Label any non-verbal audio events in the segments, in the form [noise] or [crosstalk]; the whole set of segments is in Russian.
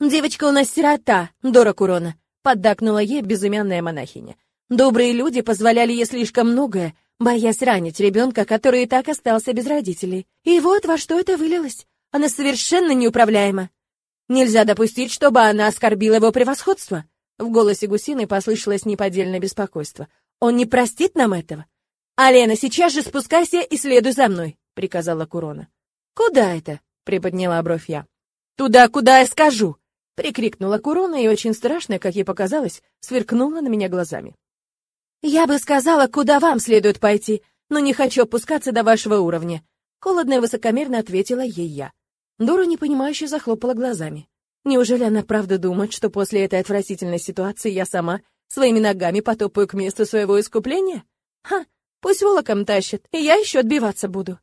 «Девочка у нас сирота, Дора Курона», — поддакнула ей безымянная монахиня. «Добрые люди позволяли ей слишком многое, боясь ранить ребенка, который и так остался без родителей. И вот во что это вылилось. Она совершенно неуправляема. Нельзя допустить, чтобы она оскорбила его превосходство». В голосе гусины послышалось неподдельное беспокойство. «Он не простит нам этого?» «Алена, сейчас же спускайся и следуй за мной», — приказала Курона. «Куда это?» — приподняла бровь я. «Туда, куда я скажу!» — прикрикнула Курона и очень страшно, как ей показалось, сверкнула на меня глазами. «Я бы сказала, куда вам следует пойти, но не хочу опускаться до вашего уровня», — холодно и высокомерно ответила ей я. Дора непонимающе захлопала глазами. Неужели она правда думает, что после этой отвратительной ситуации я сама своими ногами потопаю к месту своего искупления? Ха, пусть волоком тащит, и я еще отбиваться буду.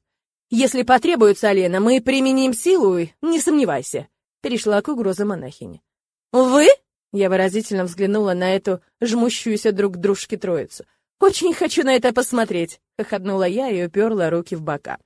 Если потребуется, Алена, мы применим силу, не сомневайся перешла к угрозам монахини. «Вы?» — я выразительно взглянула на эту жмущуюся друг к дружке троицу. «Очень хочу на это посмотреть!» — хохотнула я и уперла руки в бока.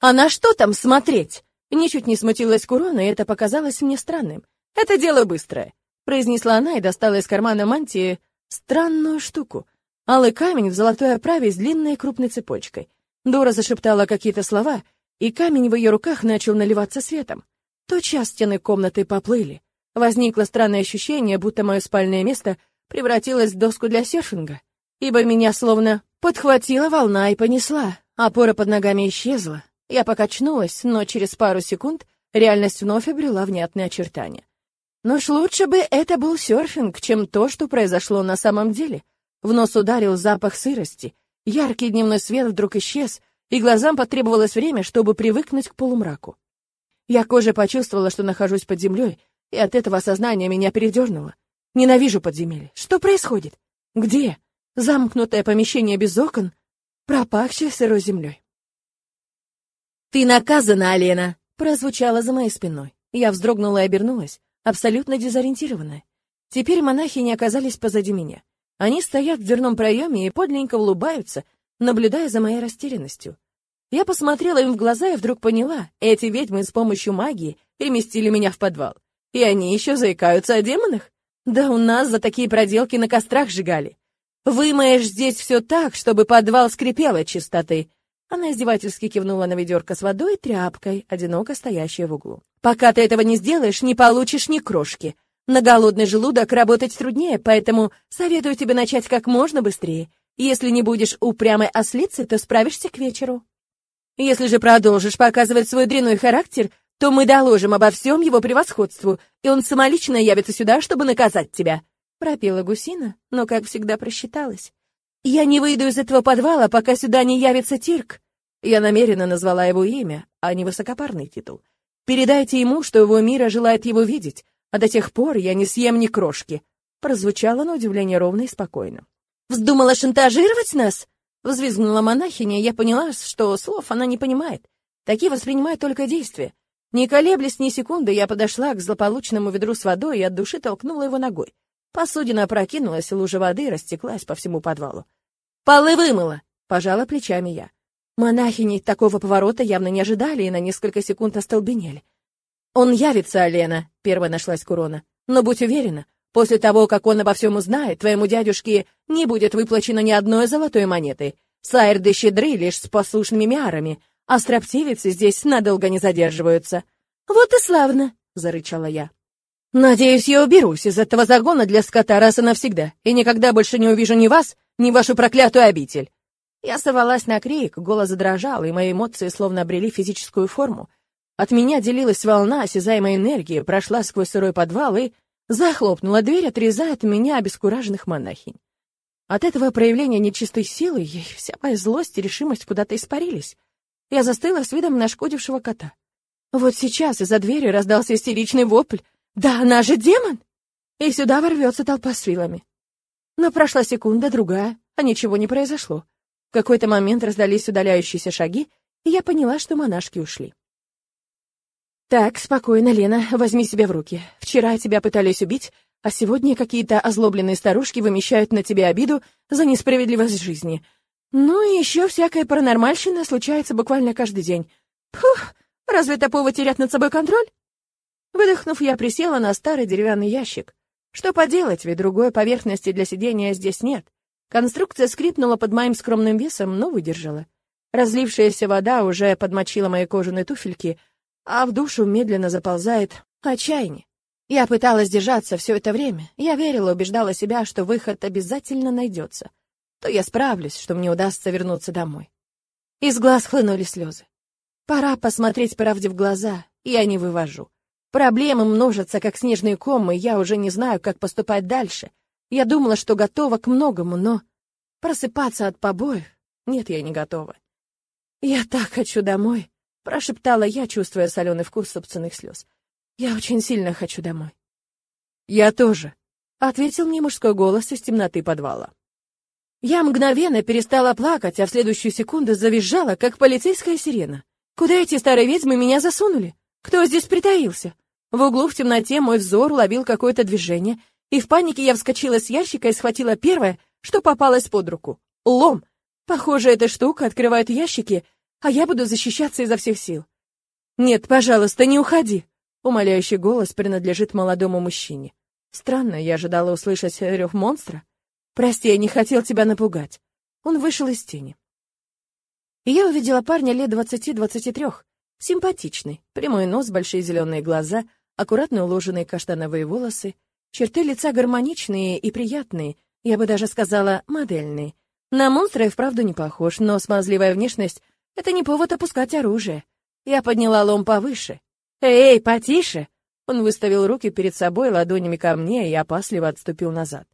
«А на что там смотреть?» Ничуть не смутилась Курона, и это показалось мне странным. «Это дело быстрое», — произнесла она и достала из кармана мантии странную штуку. Алый камень в золотой оправе с длинной крупной цепочкой. Дора зашептала какие-то слова, и камень в ее руках начал наливаться светом. Тотчас стены комнаты поплыли. Возникло странное ощущение, будто мое спальное место превратилось в доску для серфинга, ибо меня словно подхватила волна и понесла. Опора под ногами исчезла. Я покачнулась, но через пару секунд реальность вновь обрела внятные очертания. Но уж лучше бы это был серфинг, чем то, что произошло на самом деле. В нос ударил запах сырости, яркий дневной свет вдруг исчез, и глазам потребовалось время, чтобы привыкнуть к полумраку. Я кожей почувствовала, что нахожусь под землей, и от этого осознания меня передернуло. Ненавижу подземелье. Что происходит? Где? Замкнутое помещение без окон, пропахшее сырой землей. «Ты наказана, Алена!» прозвучало за моей спиной. Я вздрогнула и обернулась, абсолютно дезориентированная. Теперь монахи не оказались позади меня. Они стоят в дверном проеме и подленько улыбаются, наблюдая за моей растерянностью. Я посмотрела им в глаза и вдруг поняла, эти ведьмы с помощью магии переместили меня в подвал. И они еще заикаются о демонах? Да у нас за такие проделки на кострах сжигали. Вымоешь здесь все так, чтобы подвал скрипел от чистоты. Она издевательски кивнула на ведерко с водой и тряпкой, одиноко стоящей в углу. Пока ты этого не сделаешь, не получишь ни крошки. На голодный желудок работать труднее, поэтому советую тебе начать как можно быстрее. Если не будешь упрямой ослицей, то справишься к вечеру. Если же продолжишь показывать свой дрянной характер, то мы доложим обо всем его превосходству, и он самолично явится сюда, чтобы наказать тебя», — пропела гусина, но, как всегда, просчиталась. «Я не выйду из этого подвала, пока сюда не явится Тирк». Я намеренно назвала его имя, а не высокопарный титул. «Передайте ему, что его мира желает его видеть, а до тех пор я не съем ни крошки», — прозвучало на удивление ровно и спокойно. «Вздумала шантажировать нас?» Взвизгнула монахиня, и я поняла, что слов она не понимает. Такие воспринимают только действия. Не колеблясь ни секунды, я подошла к злополучному ведру с водой и от души толкнула его ногой. Посудина опрокинулась, лужа воды растеклась по всему подвалу. «Полы вымыла!» — пожала плечами я. Монахини такого поворота явно не ожидали и на несколько секунд остолбенели. «Он явится, Алена», — первая нашлась Курона. «Но будь уверена, После того, как он обо всем узнает, твоему дядюшке не будет выплачено ни одной золотой монеты. Сайрды щедры лишь с послушными миарами, а строптивицы здесь надолго не задерживаются. Вот и славно, зарычала я. Надеюсь, я уберусь из этого загона для скота раз и навсегда, и никогда больше не увижу ни вас, ни вашу проклятую обитель. Я сорвалась на крик, голос задрожал, и мои эмоции словно обрели физическую форму. От меня делилась волна осязаемой энергии, прошла сквозь сырой подвал и Захлопнула дверь, отрезая от меня обескураженных монахинь. От этого проявления нечистой силы вся моя злость и решимость куда-то испарились. Я застыла с видом нашкодившего кота. Вот сейчас из-за двери раздался истеричный вопль. «Да она же демон!» И сюда ворвется толпа с вилами. Но прошла секунда, другая, а ничего не произошло. В какой-то момент раздались удаляющиеся шаги, и я поняла, что монашки ушли. «Так, спокойно, Лена, возьми себя в руки. Вчера тебя пытались убить, а сегодня какие-то озлобленные старушки вымещают на тебе обиду за несправедливость жизни. Ну и еще всякая паранормальщина случается буквально каждый день. Фух, разве повод терять над собой контроль?» Выдохнув, я присела на старый деревянный ящик. Что поделать, ведь другой поверхности для сидения здесь нет. Конструкция скрипнула под моим скромным весом, но выдержала. Разлившаяся вода уже подмочила мои кожаные туфельки, а в душу медленно заползает отчаяние. Я пыталась держаться все это время. Я верила, убеждала себя, что выход обязательно найдется. То я справлюсь, что мне удастся вернуться домой. Из глаз хлынули слезы. Пора посмотреть правде в глаза, я не вывожу. Проблемы множатся, как снежные комы, я уже не знаю, как поступать дальше. Я думала, что готова к многому, но... Просыпаться от побоев? Нет, я не готова. «Я так хочу домой», — прошептала я, чувствуя соленый вкус собственных слез. «Я очень сильно хочу домой». «Я тоже», — ответил мне мужской голос из темноты подвала. Я мгновенно перестала плакать, а в следующую секунду завизжала, как полицейская сирена. Куда эти старые ведьмы меня засунули? Кто здесь притаился? В углу в темноте мой взор ловил какое-то движение, и в панике я вскочила с ящика и схватила первое, что попалось под руку — лом. Похоже, эта штука открывает ящики, а я буду защищаться изо всех сил. «Нет, пожалуйста, не уходи!» Умоляющий голос принадлежит молодому мужчине. Странно, я ожидала услышать рев монстра. «Прости, я не хотел тебя напугать». Он вышел из тени. И я увидела парня лет двадцати-двадцати трех. Симпатичный, прямой нос, большие зеленые глаза, аккуратно уложенные каштановые волосы, черты лица гармоничные и приятные, я бы даже сказала, модельные — на монстра и вправду не похож, но смазливая внешность — это не повод опускать оружие. Я подняла лом повыше. «Эй, потише!» Он выставил руки перед собой ладонями ко мне и опасливо отступил назад.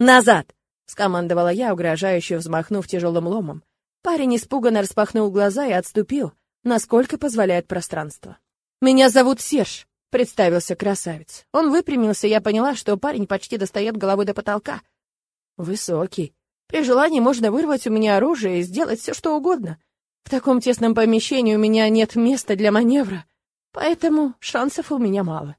«Назад!» — скомандовала я, угрожающе взмахнув тяжелым ломом. Парень испуганно распахнул глаза и отступил, насколько позволяет пространство. «Меня зовут Серж», — представился красавец. Он выпрямился, я поняла, что парень почти достает головой до потолка. Высокий, при желании можно вырвать у меня оружие и сделать все, что угодно. В таком тесном помещении у меня нет места для маневра, поэтому шансов у меня мало.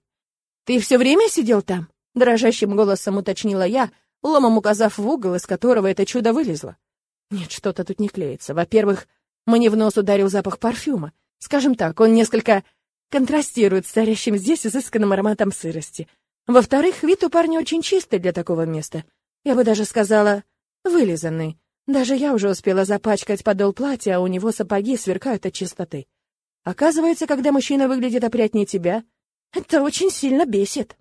«Ты все время сидел там?» — дрожащим голосом уточнила я, ломом указав в угол, из которого это чудо вылезло. Нет, что-то тут не клеится. Во-первых, мне в нос ударил запах парфюма. Скажем так, он несколько контрастирует с царящим здесь изысканным ароматом сырости. Во-вторых, вид у парня очень чистый для такого места. Я бы даже сказала, вылизанный. Даже я уже успела запачкать подол платья, а у него сапоги сверкают от чистоты. Оказывается, когда мужчина выглядит опрятнее тебя, это очень сильно бесит.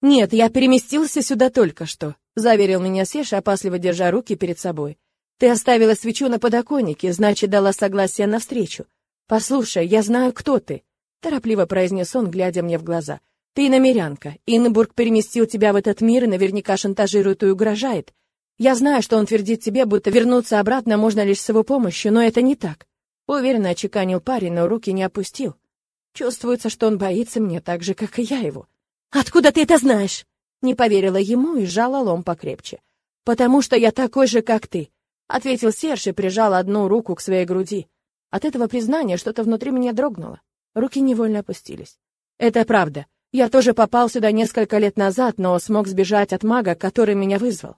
«Нет, я переместился сюда только что», — заверил меня Сеша, опасливо держа руки перед собой. «Ты оставила свечу на подоконнике, значит, дала согласие на встречу. Послушай, я знаю, кто ты», — торопливо произнес он, глядя мне в глаза. Ты намерянка. Иннебург переместил тебя в этот мир и наверняка шантажирует и угрожает. Я знаю, что он твердит тебе, будто вернуться обратно можно лишь с его помощью, но это не так. Уверенно очеканил парень, но руки не опустил. Чувствуется, что он боится меня так же, как и я его. «Откуда ты это знаешь?» Не поверила ему и сжала лом покрепче. «Потому что я такой же, как ты», — ответил Серж и прижал одну руку к своей груди. От этого признания что-то внутри меня дрогнуло. Руки невольно опустились. «Это правда. Я тоже попал сюда несколько лет назад, но смог сбежать от мага, который меня вызвал.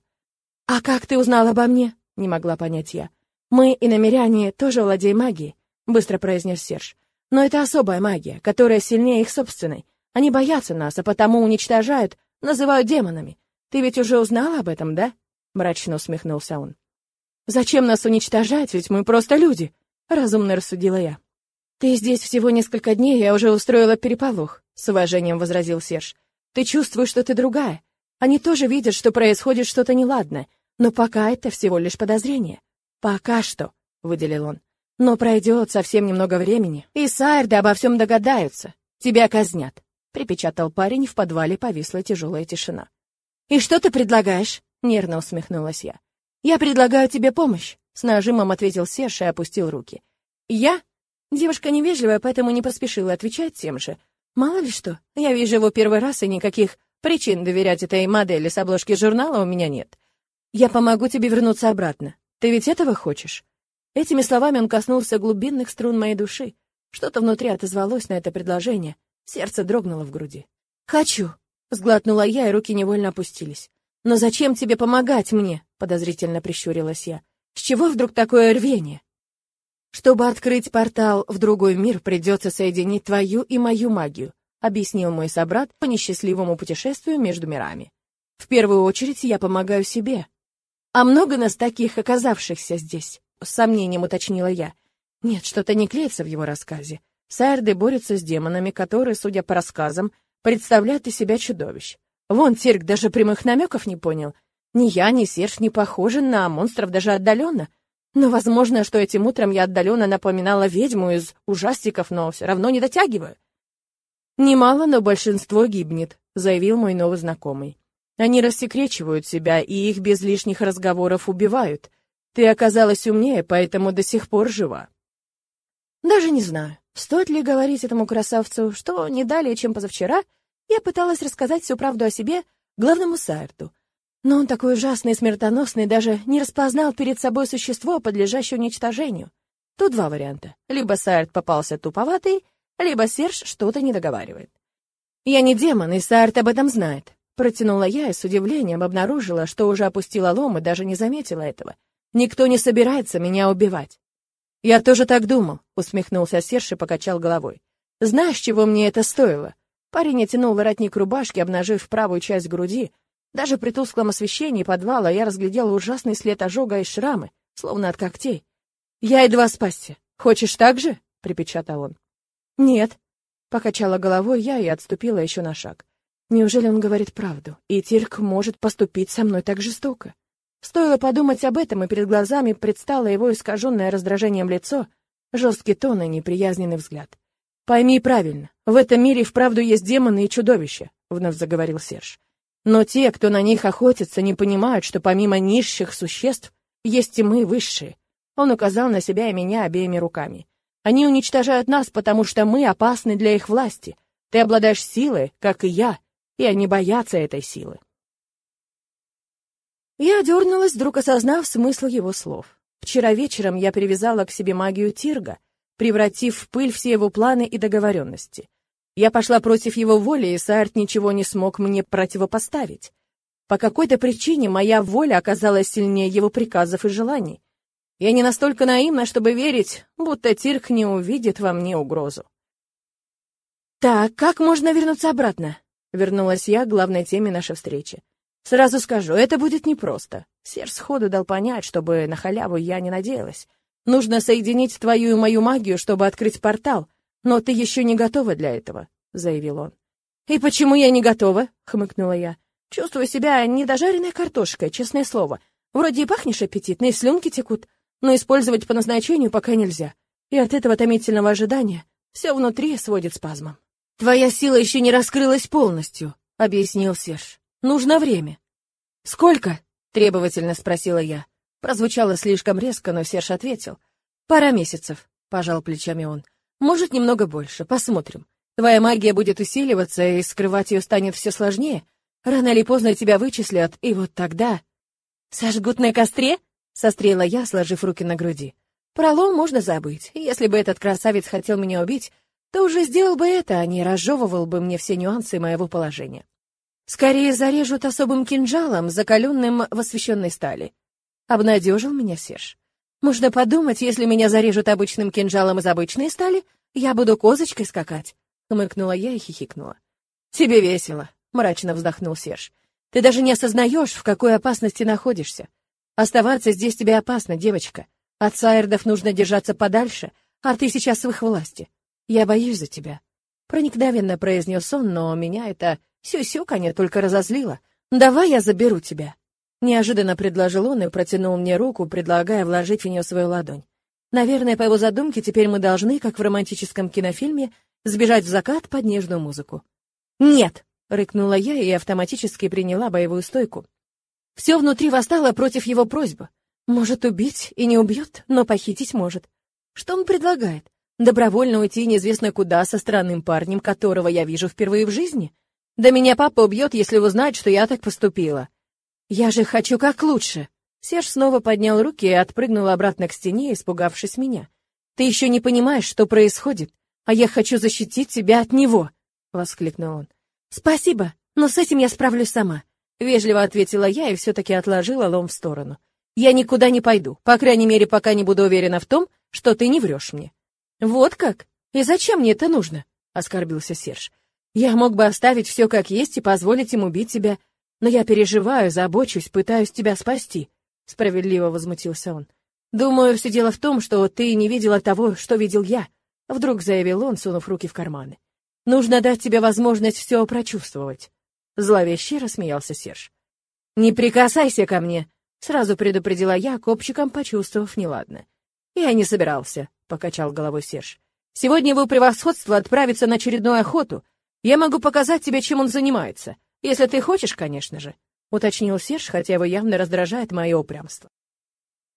«А как ты узнал обо мне?» — не могла понять я. «Мы, и намеряне тоже владеем магией», — быстро произнес Серж. «Но это особая магия, которая сильнее их собственной. Они боятся нас, а потому уничтожают, называют демонами. Ты ведь уже узнала об этом, да?» — мрачно усмехнулся он. «Зачем нас уничтожать, ведь мы просто люди?» — разумно рассудила я. «Ты здесь всего несколько дней, я уже устроила переполох с уважением возразил Серж. Ты чувствуешь, что ты другая. Они тоже видят, что происходит что-то неладное, но пока это всего лишь подозрение. Пока что, выделил он. Но пройдет совсем немного времени, и Сайрды обо всем догадаются. Тебя казнят. Припечатал парень, в подвале повисла тяжелая тишина. «И что ты предлагаешь?» — нервно усмехнулась я. «Я предлагаю тебе помощь», — с нажимом ответил Серж и опустил руки. «Я?» Девушка невежливая, поэтому не поспешила отвечать тем же, Мало ли что, я вижу его первый раз, и никаких причин доверять этой модели с обложки журнала у меня нет. Я помогу тебе вернуться обратно. Ты ведь этого хочешь?» Этими словами он коснулся глубинных струн моей души. Что-то внутри отозвалось на это предложение. Сердце дрогнуло в груди. «Хочу!» — сглотнула я, и руки невольно опустились. «Но зачем тебе помогать мне?» — подозрительно прищурилась я. «С чего вдруг такое рвение?» Чтобы открыть портал в другой мир, придется соединить твою и мою магию. объяснил мой собрат по несчастливому путешествию между мирами. В первую очередь я помогаю себе. А много нас таких, оказавшихся здесь? С сомнением уточнила я. Нет, что-то не клеится в его рассказе. Сайрды борются с демонами, которые, судя по рассказам, представляют из себя чудовищ. Вон Тирк даже прямых намеков не понял. Ни я, ни Серж не похожи на монстров даже отдаленно. Но возможно, что этим утром я отдаленно напоминала ведьму из ужастиков, но все равно не дотягиваю. Немало, но большинство гибнет, заявил мой новый знакомый. Они рассекречивают себя, и их без лишних разговоров убивают. Ты оказалась умнее, поэтому до сих пор жива. Даже не знаю, стоит ли говорить этому красавцу, что не далее, чем позавчера, я пыталась рассказать всю правду о себе главному Сайрту, но он такой ужасный и смертоносный, даже не распознал перед собой существо, подлежащее уничтожению. Тут два варианта. Либо Сайрт попался туповатый, либо Серж что-то не договаривает. «Я не демон, и Сайрт об этом знает», — протянула я и с удивлением обнаружила, что уже опустила лом и даже не заметила этого. «Никто не собирается меня убивать». «Я тоже так думал», — усмехнулся Серж и покачал головой. «Знаешь, чего мне это стоило?» Парень оттянул воротник рубашки, обнажив правую часть груди, даже при тусклом освещении подвала я разглядела ужасный след ожога и шрамы, словно от когтей. «Я едва спасся. Хочешь так же?» — припечатал он. «Нет», — покачала головой я и отступила еще на шаг. «Неужели он говорит правду, и Тирк может поступить со мной так жестоко?» Стоило подумать об этом, и перед глазами предстало его искаженное раздражением лицо, жесткий тон и неприязненный взгляд. «Пойми правильно, в этом мире вправду есть демоны и чудовища», — вновь заговорил Серж. Но те, кто на них охотится, не понимают, что помимо низших существ есть и мы высшие. Он указал на себя и меня обеими руками. Они уничтожают нас, потому что мы опасны для их власти. Ты обладаешь силой, как и я, и они боятся этой силы. Я дернулась, вдруг осознав смысл его слов. Вчера вечером я привязала к себе магию Тирга, превратив в пыль все его планы и договоренности. Я пошла против его воли, и Саэрт ничего не смог мне противопоставить. По какой-то причине моя воля оказалась сильнее его приказов и желаний. Я не настолько наивна, чтобы верить, будто Тирк не увидит во мне угрозу. «Так, как можно вернуться обратно?» Вернулась я к главной теме нашей встречи. «Сразу скажу, это будет непросто. Серж сходу дал понять, чтобы на халяву я не надеялась. Нужно соединить твою и мою магию, чтобы открыть портал, но ты еще не готова для этого», — заявил он. «И почему я не готова?» — хмыкнула я. «Чувствую себя недожаренной картошкой, честное слово. Вроде и пахнешь аппетитно, и слюнки текут, но использовать по назначению пока нельзя. И от этого томительного ожидания все внутри сводит спазмом». «Твоя сила еще не раскрылась полностью», — объяснил Серж. «Нужно время». «Сколько?» — требовательно спросила я. Прозвучало слишком резко, но Серж ответил. «Пара месяцев», — пожал плечами он. Может, немного больше. Посмотрим. Твоя магия будет усиливаться, и скрывать ее станет все сложнее. Рано или поздно тебя вычислят, и вот тогда... «Сожгут на костре?» — сострела я, сложив руки на груди. «Пролом можно забыть. Если бы этот красавец хотел меня убить, то уже сделал бы это, а не разжевывал бы мне все нюансы моего положения. Скорее зарежут особым кинжалом, закаленным в освещенной стали. Обнадежил меня Серж. Можно подумать, если меня зарежут обычным кинжалом из обычной стали, я буду козочкой скакать. Хмыкнула я и хихикнула. Тебе весело, мрачно вздохнул Серж. Ты даже не осознаешь, в какой опасности находишься. Оставаться здесь тебе опасно, девочка. От Сайердов нужно держаться подальше, а ты сейчас в их власти. Я боюсь за тебя. Проникновенно произнес он, но меня это сюсюканье только разозлило. Давай я заберу тебя. Неожиданно предложил он и протянул мне руку, предлагая вложить в нее свою ладонь. Наверное, по его задумке теперь мы должны, как в романтическом кинофильме, сбежать в закат под нежную музыку. «Нет!» — рыкнула я и автоматически приняла боевую стойку. Все внутри восстало против его просьбы. Может убить и не убьет, но похитить может. Что он предлагает? Добровольно уйти неизвестно куда со странным парнем, которого я вижу впервые в жизни? Да меня папа убьет, если узнает, что я так поступила. «Я же хочу как лучше!» Серж снова поднял руки и отпрыгнул обратно к стене, испугавшись меня. «Ты еще не понимаешь, что происходит, а я хочу защитить тебя от него!» — воскликнул он. «Спасибо, но с этим я справлюсь сама», — вежливо ответила я и все-таки отложила лом в сторону. «Я никуда не пойду, по крайней мере, пока не буду уверена в том, что ты не врешь мне». «Вот как? И зачем мне это нужно?» — оскорбился Серж. Я мог бы оставить все как есть и позволить им убить тебя, но я переживаю, забочусь, пытаюсь тебя спасти», — справедливо возмутился он. «Думаю, все дело в том, что ты не видела того, что видел я», — вдруг заявил он, сунув руки в карманы. «Нужно дать тебе возможность все прочувствовать». Зловеще рассмеялся Серж. «Не прикасайся ко мне!» — сразу предупредила я, копчиком почувствовав неладно. «Я не собирался», — покачал головой Серж. «Сегодня его превосходство отправится на очередную охоту. Я могу показать тебе, чем он занимается. Если ты хочешь, конечно же», — уточнил Серж, хотя его явно раздражает мое упрямство.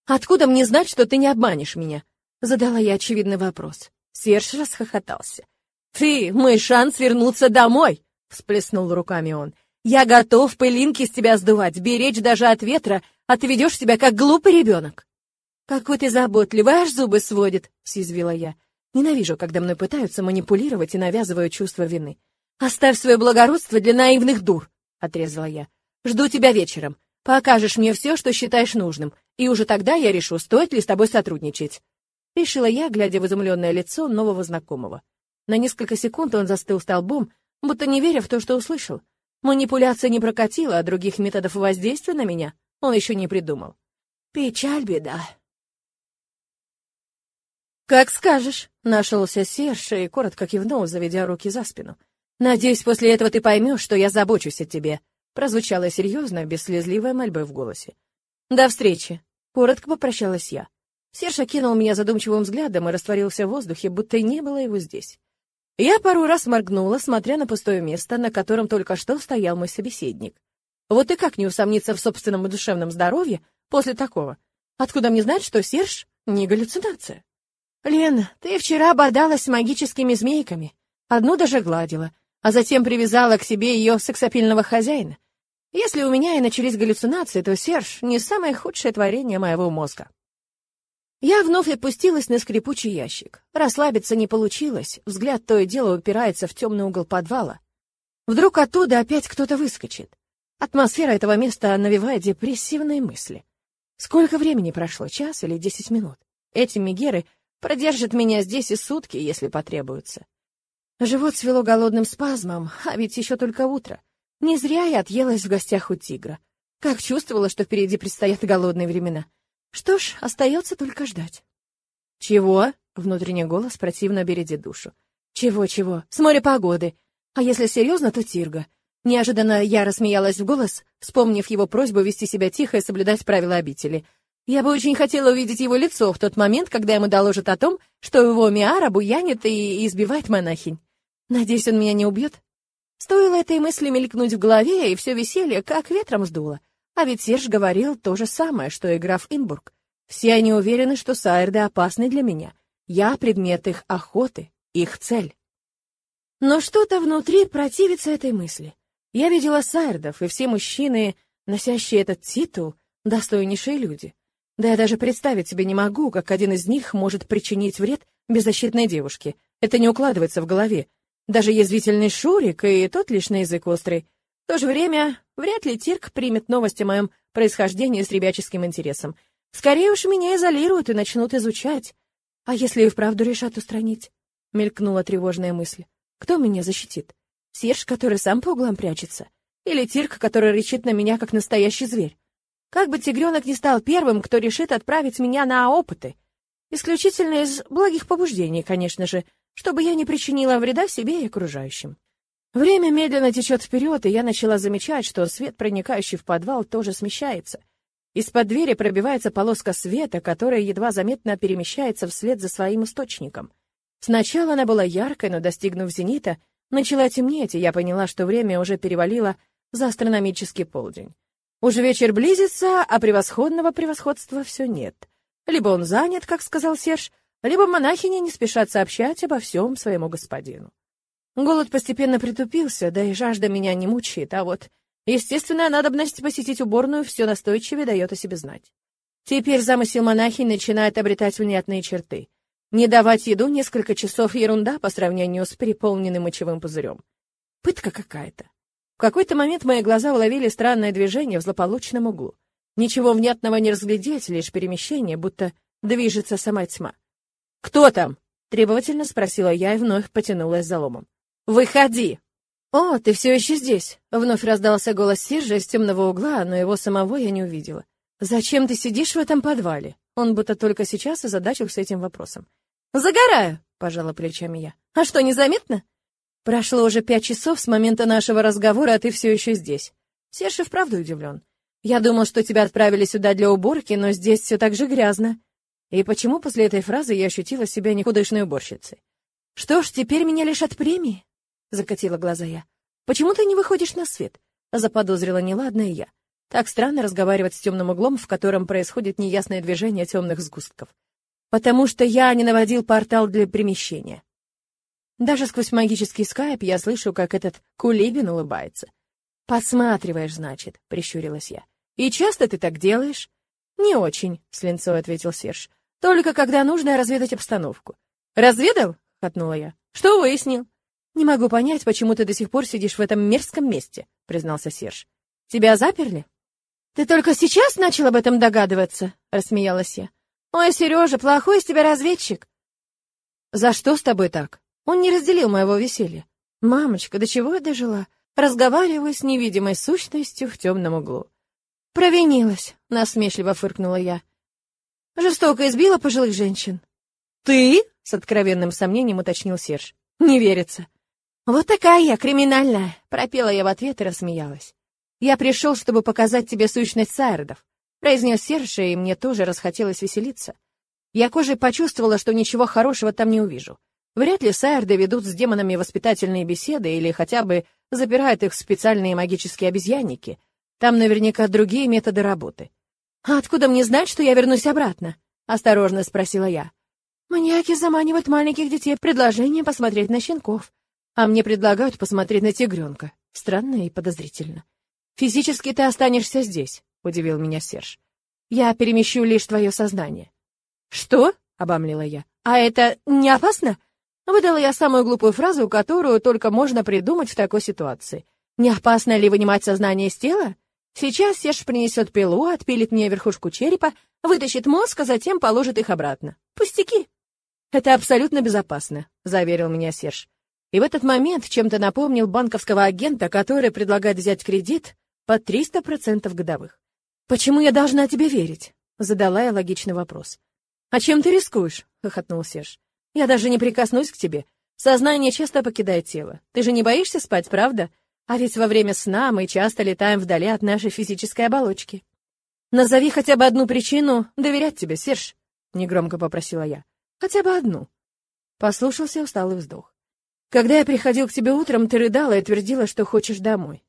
«Откуда мне знать, что ты не обманешь меня?» — задала я очевидный вопрос. Серж расхохотался. «Ты — мой шанс вернуться домой!» — всплеснул руками он. Я готов пылинки с тебя сдувать, беречь даже от ветра, а ты ведешь себя как глупый ребенок. Какой ты заботливый, аж зубы сводит, съязвила я. Ненавижу, когда мной пытаются манипулировать и навязывают чувство вины. Оставь свое благородство для наивных дур, отрезала я. Жду тебя вечером. Покажешь мне все, что считаешь нужным, и уже тогда я решу, стоит ли с тобой сотрудничать. Решила я, глядя в изумленное лицо нового знакомого. На несколько секунд он застыл столбом, будто не веря в то, что услышал. Манипуляция не прокатила, а других методов воздействия на меня он еще не придумал. Печаль беда. «Как скажешь», — нашелся Серж и коротко кивнул, заведя руки за спину. «Надеюсь, после этого ты поймешь, что я забочусь о тебе», — прозвучало серьезно, без слезливой мольбы в голосе. «До встречи», — коротко попрощалась я. Серж окинул меня задумчивым взглядом и растворился в воздухе, будто и не было его здесь. Я пару раз моргнула, смотря на пустое место, на котором только что стоял мой собеседник. Вот и как не усомниться в собственном душевном здоровье после такого? Откуда мне знать, что Серж не галлюцинация? Лен, ты вчера бодалась с магическими змейками. Одну даже гладила, а затем привязала к себе ее сексапильного хозяина. Если у меня и начались галлюцинации, то Серж не самое худшее творение моего мозга. Я вновь опустилась на скрипучий ящик. Расслабиться не получилось, взгляд то и дело упирается в темный угол подвала. Вдруг оттуда опять кто-то выскочит. Атмосфера этого места навевает депрессивные мысли. Сколько времени прошло, час или десять минут? Эти мигеры продержат меня здесь и сутки, если потребуется. Живот свело голодным спазмом, а ведь еще только утро. Не зря я отъелась в гостях у тигра. Как чувствовала, что впереди предстоят голодные времена. Что ж, остается только ждать. Чего? Внутренний голос противно бередит душу. Чего-чего? С моря погоды. А если серьезно, то Тирга. Неожиданно я рассмеялась в голос, вспомнив его просьбу вести себя тихо и соблюдать правила обители. Я бы очень хотела увидеть его лицо в тот момент, когда ему доложат о том, что его Миара буянит и избивает монахинь. Надеюсь, он меня не убьет. Стоило этой мысли мелькнуть в голове, и все веселье как ветром сдуло. А ведь Серж говорил то же самое, что и граф Инбург. Все они уверены, что Сайрды опасны для меня. Я — предмет их охоты, их цель. Но что-то внутри противится этой мысли. Я видела Сайрдов, и все мужчины, носящие этот титул, достойнейшие люди. Да я даже представить себе не могу, как один из них может причинить вред беззащитной девушке. Это не укладывается в голове. Даже язвительный Шурик, и тот лишь на язык острый. В то же время, вряд ли Тирк примет новость о моем происхождении с ребяческим интересом. Скорее уж меня изолируют и начнут изучать. А если и вправду решат устранить? Мелькнула тревожная мысль. Кто меня защитит? Серж, который сам по углам прячется? Или Тирк, который рычит на меня, как настоящий зверь? Как бы тигренок не стал первым, кто решит отправить меня на опыты. Исключительно из благих побуждений, конечно же, чтобы я не причинила вреда себе и окружающим. Время медленно течет вперед, и я начала замечать, что свет, проникающий в подвал, тоже смещается. Из-под двери пробивается полоска света, которая едва заметно перемещается вслед за своим источником. Сначала она была яркой, но, достигнув зенита, начала темнеть, и я поняла, что время уже перевалило за астрономический полдень. Уже вечер близится, а превосходного превосходства все нет. Либо он занят, как сказал Серж, либо монахини не спешат сообщать обо всем своему господину. Голод постепенно притупился, да и жажда меня не мучает, а вот естественная надобность посетить уборную все настойчивее дает о себе знать. Теперь замысел монахинь начинает обретать внятные черты. Не давать еду несколько часов — ерунда по сравнению с переполненным мочевым пузырем. Пытка какая-то. Какой-то момент мои глаза уловили странное движение в злополучном углу. Ничего внятного не разглядеть, лишь перемещение, будто движется сама тьма. «Кто там?» — требовательно спросила я и вновь потянулась за ломом. «Выходи!» «О, ты все еще здесь!» — вновь раздался голос Сержа из темного угла, но его самого я не увидела. «Зачем ты сидишь в этом подвале?» Он будто только сейчас озадачился этим вопросом. «Загораю!» — пожала плечами я. «А что, незаметно?» «Прошло уже пять часов с момента нашего разговора, а ты все еще здесь». Серж и вправду удивлен. «Я думал, что тебя отправили сюда для уборки, но здесь все так же грязно». И почему после этой фразы я ощутила себя никудышной уборщицей? «Что ж, теперь меня лишат премии?» — закатила глаза я. «Почему ты не выходишь на свет?» — заподозрила неладное я. Так странно разговаривать с темным углом, в котором происходит неясное движение темных сгустков. Потому что я не наводил портал для перемещения. Даже сквозь магический скайп я слышу, как этот Кулибин улыбается. «Подсматриваешь, значит», — прищурилась я. «И часто ты так делаешь?» «Не очень», — с линцой ответил Серж. «Только когда нужно разведать обстановку». «Разведал?» — хотнула я. «Что выяснил?» «Не могу понять, почему ты до сих пор сидишь в этом мерзком месте», — признался Серж. «Тебя заперли?» «Ты только сейчас начал об этом догадываться?» — рассмеялась я. «Ой, Сережа, плохой из тебя разведчик!» «За что с тобой так?» Он не разделил моего веселья. «Мамочка, до чего я дожила?» Разговариваю с невидимой сущностью в темном углу. «Провинилась», — насмешливо фыркнула я. «Жестоко избила пожилых женщин». «Ты?» — с откровенным сомнением уточнил Серж. «Не верится». «Вот такая я, криминальная!» — пропела я в ответ и рассмеялась. «Я пришел, чтобы показать тебе сущность Сайрдов», — произнес Серж, и мне тоже расхотелось веселиться. Я кожей почувствовала, что ничего хорошего там не увижу. Вряд ли Сайрды ведут с демонами воспитательные беседы или хотя бы запирают их в специальные магические обезьянники. Там наверняка другие методы работы. «А откуда мне знать, что я вернусь обратно?» — осторожно спросила я. «Маньяки заманивают маленьких детей предложением посмотреть на щенков», а мне предлагают посмотреть на тигренка. Странно и подозрительно. «Физически ты останешься здесь», — удивил меня Серж. «Я перемещу лишь твое сознание». «Что?» — обомлила я. «А это не опасно?» Выдала я самую глупую фразу, которую только можно придумать в такой ситуации. «Не опасно ли вынимать сознание из тела?» Сейчас Серж принесет пилу, отпилит мне верхушку черепа, вытащит мозг, а затем положит их обратно. Пустяки. «Это абсолютно безопасно», — заверил меня Серж. И в этот момент чем-то напомнил банковского агента, который предлагает взять кредит по 300% годовых. «Почему я должна тебе верить?» — задала я логичный вопрос. «А чем ты рискуешь?» — хохотнул Серж. «Я даже не прикоснусь к тебе. Сознание часто покидает тело. Ты же не боишься спать, правда? А ведь во время сна мы часто летаем вдали от нашей физической оболочки». «Назови хотя бы одну причину доверять тебе, Серж», — негромко попросила я. «Хотя бы одну». Послушался усталый вздох. Когда я приходил к тебе утром, ты рыдала и твердила, что хочешь домой.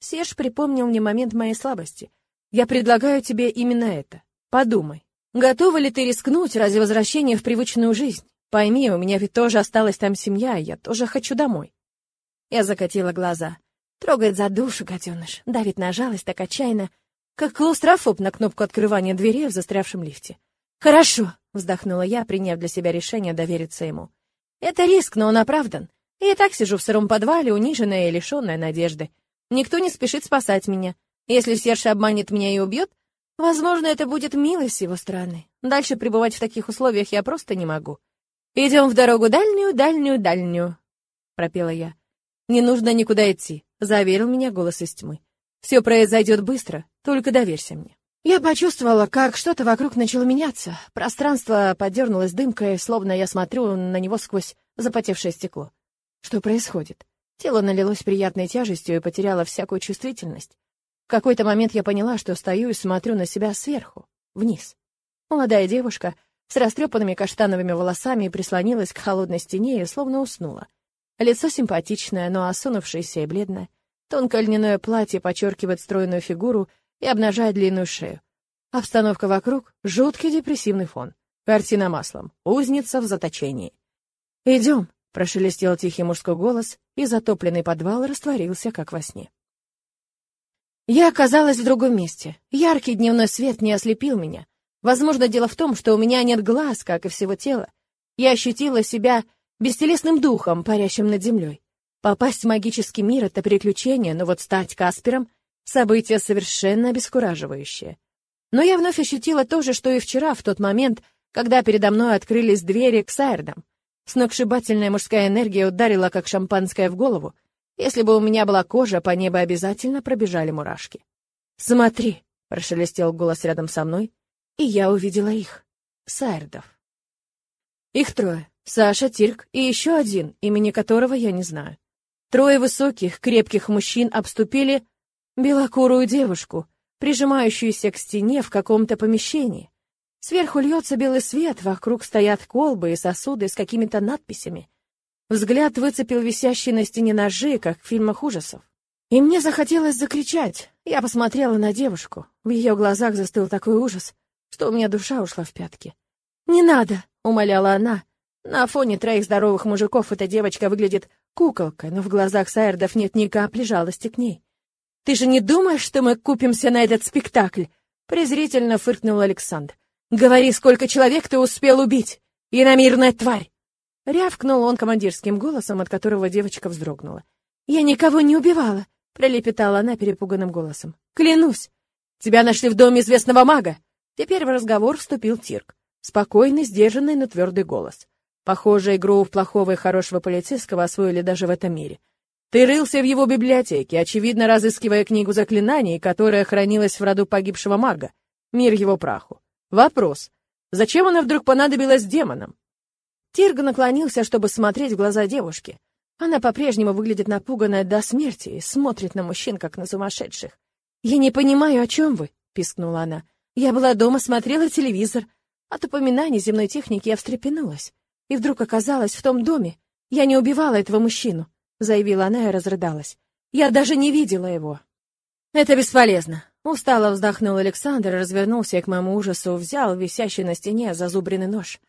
Серж припомнил мне момент моей слабости. Я предлагаю тебе именно это. Подумай. Готова ли ты рискнуть ради возвращения в привычную жизнь? Пойми, у меня ведь тоже осталась там семья, и я тоже хочу домой. Я закатила глаза. Трогает за душу, гаденыш, давит на жалость так отчаянно, как клаустрофоб на кнопку открывания двери в застрявшем лифте. «Хорошо», — вздохнула я, приняв для себя решение довериться ему. Это риск, но он оправдан. Я так сижу в сыром подвале, униженная и лишенная надежды. Никто не спешит спасать меня. Если Серж обманет меня и убьет, возможно, это будет милость его стороны. Дальше пребывать в таких условиях я просто не могу. «Идем в дорогу дальнюю, дальнюю, дальнюю», — пропела я. «Не нужно никуда идти», — заверил меня голос из тьмы. «Все произойдет быстро, только доверься мне». Я почувствовала, как что-то вокруг начало меняться. Пространство подернулось дымкой, словно я смотрю на него сквозь запотевшее стекло. Что происходит? Тело налилось приятной тяжестью и потеряло всякую чувствительность. В какой-то момент я поняла, что стою и смотрю на себя сверху, вниз. Молодая девушка с растрепанными каштановыми волосами прислонилась к холодной стене и словно уснула. Лицо симпатичное, но осунувшееся и бледное. Тонкое льняное платье подчеркивает стройную фигуру — и обнажает длинную шею. Обстановка вокруг — жуткий депрессивный фон. Картина маслом. Узница в заточении. «Идем», — прошелестел тихий мужской голос, и затопленный подвал растворился, как во сне. Я оказалась в другом месте. Яркий дневной свет не ослепил меня. Возможно, дело в том, что у меня нет глаз, как и всего тела. Я ощутила себя бестелесным духом, парящим над землей. Попасть в магический мир — это приключение, но вот стать Каспером Событие совершенно обескураживающее. Но я вновь ощутила то же, что и вчера, в тот момент, когда передо мной открылись двери к Сайрдам. Сногсшибательная мужская энергия ударила, как шампанское в голову. Если бы у меня была кожа, по ней бы обязательно пробежали мурашки. «Смотри!» — прошелестел голос рядом со мной, и я увидела их. Сайрдов. Их трое. Саша, Тирк и еще один, имени которого я не знаю. Трое высоких, крепких мужчин обступили белокурую девушку, прижимающуюся к стене в каком-то помещении. Сверху льется белый свет, вокруг стоят колбы и сосуды с какими-то надписями. Взгляд выцепил висящие на стене ножи, как в фильмах ужасов. И мне захотелось закричать. Я посмотрела на девушку. В ее глазах застыл такой ужас, что у меня душа ушла в пятки. «Не надо!» — умоляла она. На фоне троих здоровых мужиков эта девочка выглядит куколкой, но в глазах Сайердов нет ни капли жалости к ней. «Ты же не думаешь, что мы купимся на этот спектакль?» — презрительно фыркнул Александр. «Говори, сколько человек ты успел убить! Иномирная тварь!» Рявкнул он командирским голосом, от которого девочка вздрогнула. «Я никого не убивала!» — пролепетала она перепуганным голосом. «Клянусь! Тебя нашли в доме известного мага!» Теперь в разговор вступил Тирк. Спокойный, сдержанный, но твердый голос. Похоже, игру в плохого и хорошего полицейского освоили даже в этом мире. Ты рылся в его библиотеке, очевидно, разыскивая книгу заклинаний, которая хранилась в роду погибшего мага. Мир его праху. Вопрос. Зачем она вдруг понадобилась демонам? Тирг наклонился, чтобы смотреть в глаза девушки. Она по-прежнему выглядит напуганная до смерти и смотрит на мужчин, как на сумасшедших. «Я не понимаю, о чем вы?» — пискнула она. «Я была дома, смотрела телевизор. От упоминаний земной техники я встрепенулась. И вдруг оказалась в том доме. Я не убивала этого мужчину», — заявила она и разрыдалась. «Я даже не видела его». «Это бесполезно», — устало вздохнул Александр, развернулся и к моему ужасу взял висящий на стене зазубренный нож.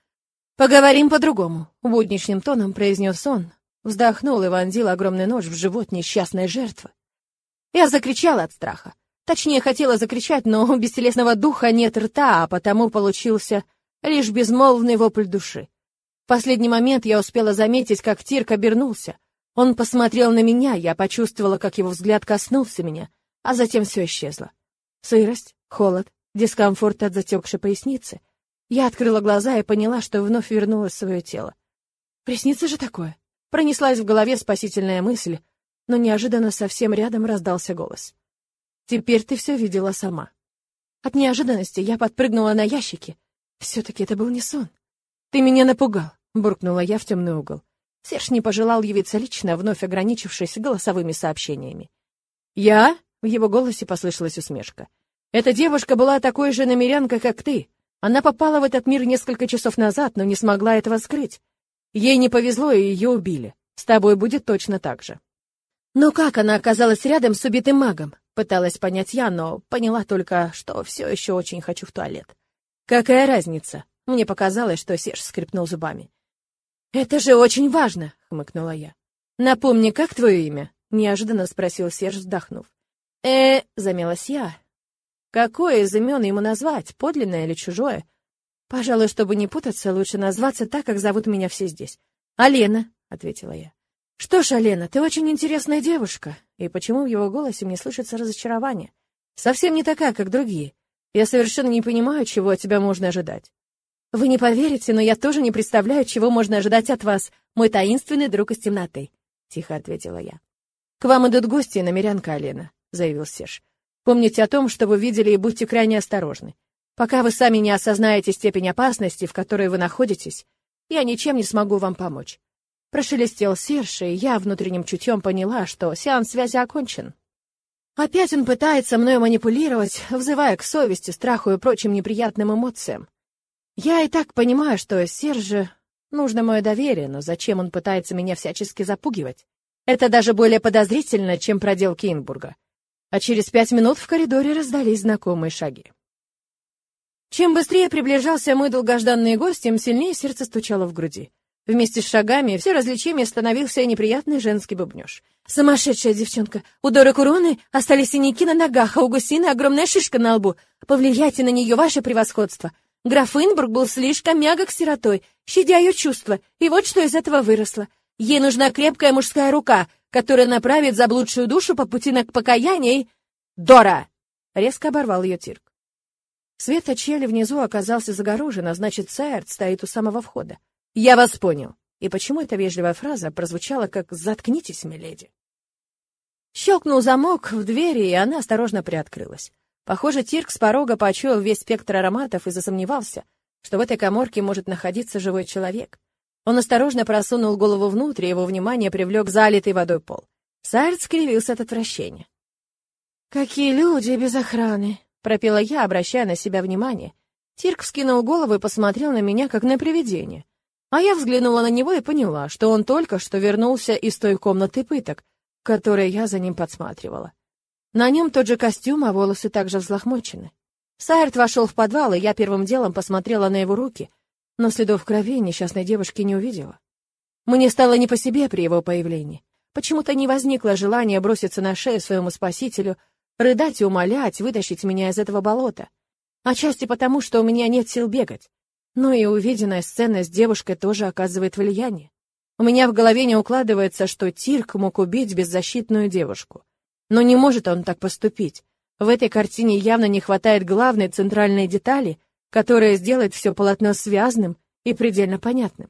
«Поговорим по-другому», — будничным тоном произнес он. Вздохнул и вонзил огромный нож в живот несчастной жертвы. Я закричала от страха. Точнее, хотела закричать, но у бестелесного духа нет рта, а потому получился лишь безмолвный вопль души. В последний момент я успела заметить, как Тирк обернулся. Он посмотрел на меня, я почувствовала, как его взгляд коснулся меня, а затем все исчезло. Сырость, холод, дискомфорт от затекшей поясницы — я открыла глаза и поняла, что вновь вернулась в свое тело. Приснится же такое. Пронеслась в голове спасительная мысль, но неожиданно совсем рядом раздался голос. «Теперь ты все видела сама». От неожиданности я подпрыгнула на ящике. Все-таки это был не сон. «Ты меня напугал», — буркнула я в темный угол. Серж не пожелал явиться лично, вновь ограничившись голосовыми сообщениями. «Я?» — в его голосе послышалась усмешка. «Эта девушка была такой же намерянкой, как ты. Она попала в этот мир несколько часов назад, но не смогла этого скрыть. Ей не повезло, и ее убили. С тобой будет точно так же. Но как она оказалась рядом с убитым магом? Пыталась понять я, но поняла только, что все еще очень хочу в туалет. Какая разница? Мне показалось, что Серж скрипнул зубами. «Это же очень важно!» — хмыкнула я. «Напомни, как твое имя?» — неожиданно спросил Серж, вздохнув. «Э, — замялась я, Какое из имен ему назвать, подлинное или чужое? Пожалуй, чтобы не путаться, лучше назваться так, как зовут меня все здесь. «Алена», — ответила я. «Что ж, Алена, ты очень интересная девушка. И почему в его голосе мне слышится разочарование? Совсем не такая, как другие. Я совершенно не понимаю, чего от тебя можно ожидать». «Вы не поверите, но я тоже не представляю, чего можно ожидать от вас, мой таинственный друг из темноты», — тихо ответила я. «К вам идут гости, намерянка Алена», — заявил Серж. Помните о том, что вы видели, и будьте крайне осторожны. Пока вы сами не осознаете степень опасности, в которой вы находитесь, я ничем не смогу вам помочь. Прошелестел Серж, и я внутренним чутьем поняла, что сеанс связи окончен. Опять он пытается мной манипулировать, взывая к совести, страху и прочим неприятным эмоциям. Я и так понимаю, что Серже нужно мое доверие, но зачем он пытается меня всячески запугивать? Это даже более подозрительно, чем проделки Инбурга а через пять минут в коридоре раздались знакомые шаги. Чем быстрее приближался мой долгожданный гость, тем сильнее сердце стучало в груди. Вместе с шагами все развлечения становился неприятный женский бубнёж. «Сумасшедшая девчонка! У Доры Куроны остались синяки на ногах, а у Гусины огромная шишка на лбу. Повлияйте на нее ваше превосходство. Граф Инбург был слишком мягок сиротой, щадя ее чувства, и вот что из этого выросло. Ей нужна крепкая мужская рука, которая направит заблудшую душу по пути на покаяние. «Дора!» — резко оборвал ее Тирк. Свет от внизу оказался загорожен, а значит, Сайерт стоит у самого входа. «Я вас понял». И почему эта вежливая фраза прозвучала как «заткнитесь, миледи»? Щелкнул замок в двери, и она осторожно приоткрылась. Похоже, Тирк с порога почуял весь спектр ароматов и засомневался, что в этой коморке может находиться живой человек. Он осторожно просунул голову внутрь, и его внимание привлек залитый водой пол. Сайрт скривился от отвращения. «Какие люди без охраны!» — пропела я, обращая на себя внимание. Тирк вскинул голову и посмотрел на меня, как на привидение. А я взглянула на него и поняла, что он только что вернулся из той комнаты пыток, которой я за ним подсматривала. На нем тот же костюм, а волосы также взлохмочены. Сайрт вошел в подвал, и я первым делом посмотрела на его руки — но следов крови несчастной девушки не увидела. Мне стало не по себе при его появлении. Почему-то не возникло желания броситься на шею своему спасителю, рыдать и умолять, вытащить меня из этого болота. Отчасти потому, что у меня нет сил бегать. Но и увиденная сцена с девушкой тоже оказывает влияние. У меня в голове не укладывается, что Тирк мог убить беззащитную девушку. Но не может он так поступить. В этой картине явно не хватает главной центральной детали, которая сделает все полотно связным и предельно понятным.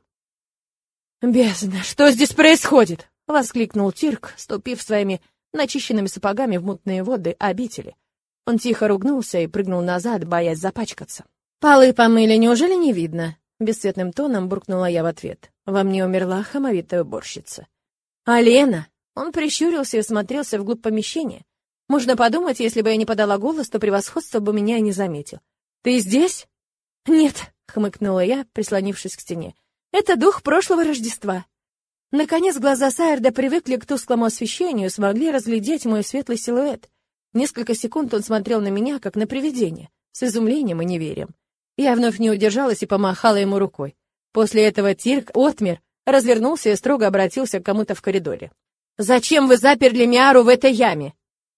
«Бездна, что здесь происходит?» — воскликнул Тирк, ступив своими начищенными сапогами в мутные воды обители. Он тихо ругнулся и прыгнул назад, боясь запачкаться. «Полы помыли, неужели не видно?» — бесцветным тоном буркнула я в ответ. Во мне умерла хамовитая уборщица. «А Лена?» Он прищурился и смотрелся вглубь помещения. Можно подумать, если бы я не подала голос, то превосходство бы меня и не заметил. «Ты здесь?» «Нет», — хмыкнула я, прислонившись к стене. «Это дух прошлого Рождества». Наконец глаза Сайерда привыкли к тусклому освещению, смогли разглядеть мой светлый силуэт. Несколько секунд он смотрел на меня, как на привидение, с изумлением и неверием. Я вновь не удержалась и помахала ему рукой. После этого Тирк отмер, развернулся и строго обратился к кому-то в коридоре. «Зачем вы заперли Миару в этой яме?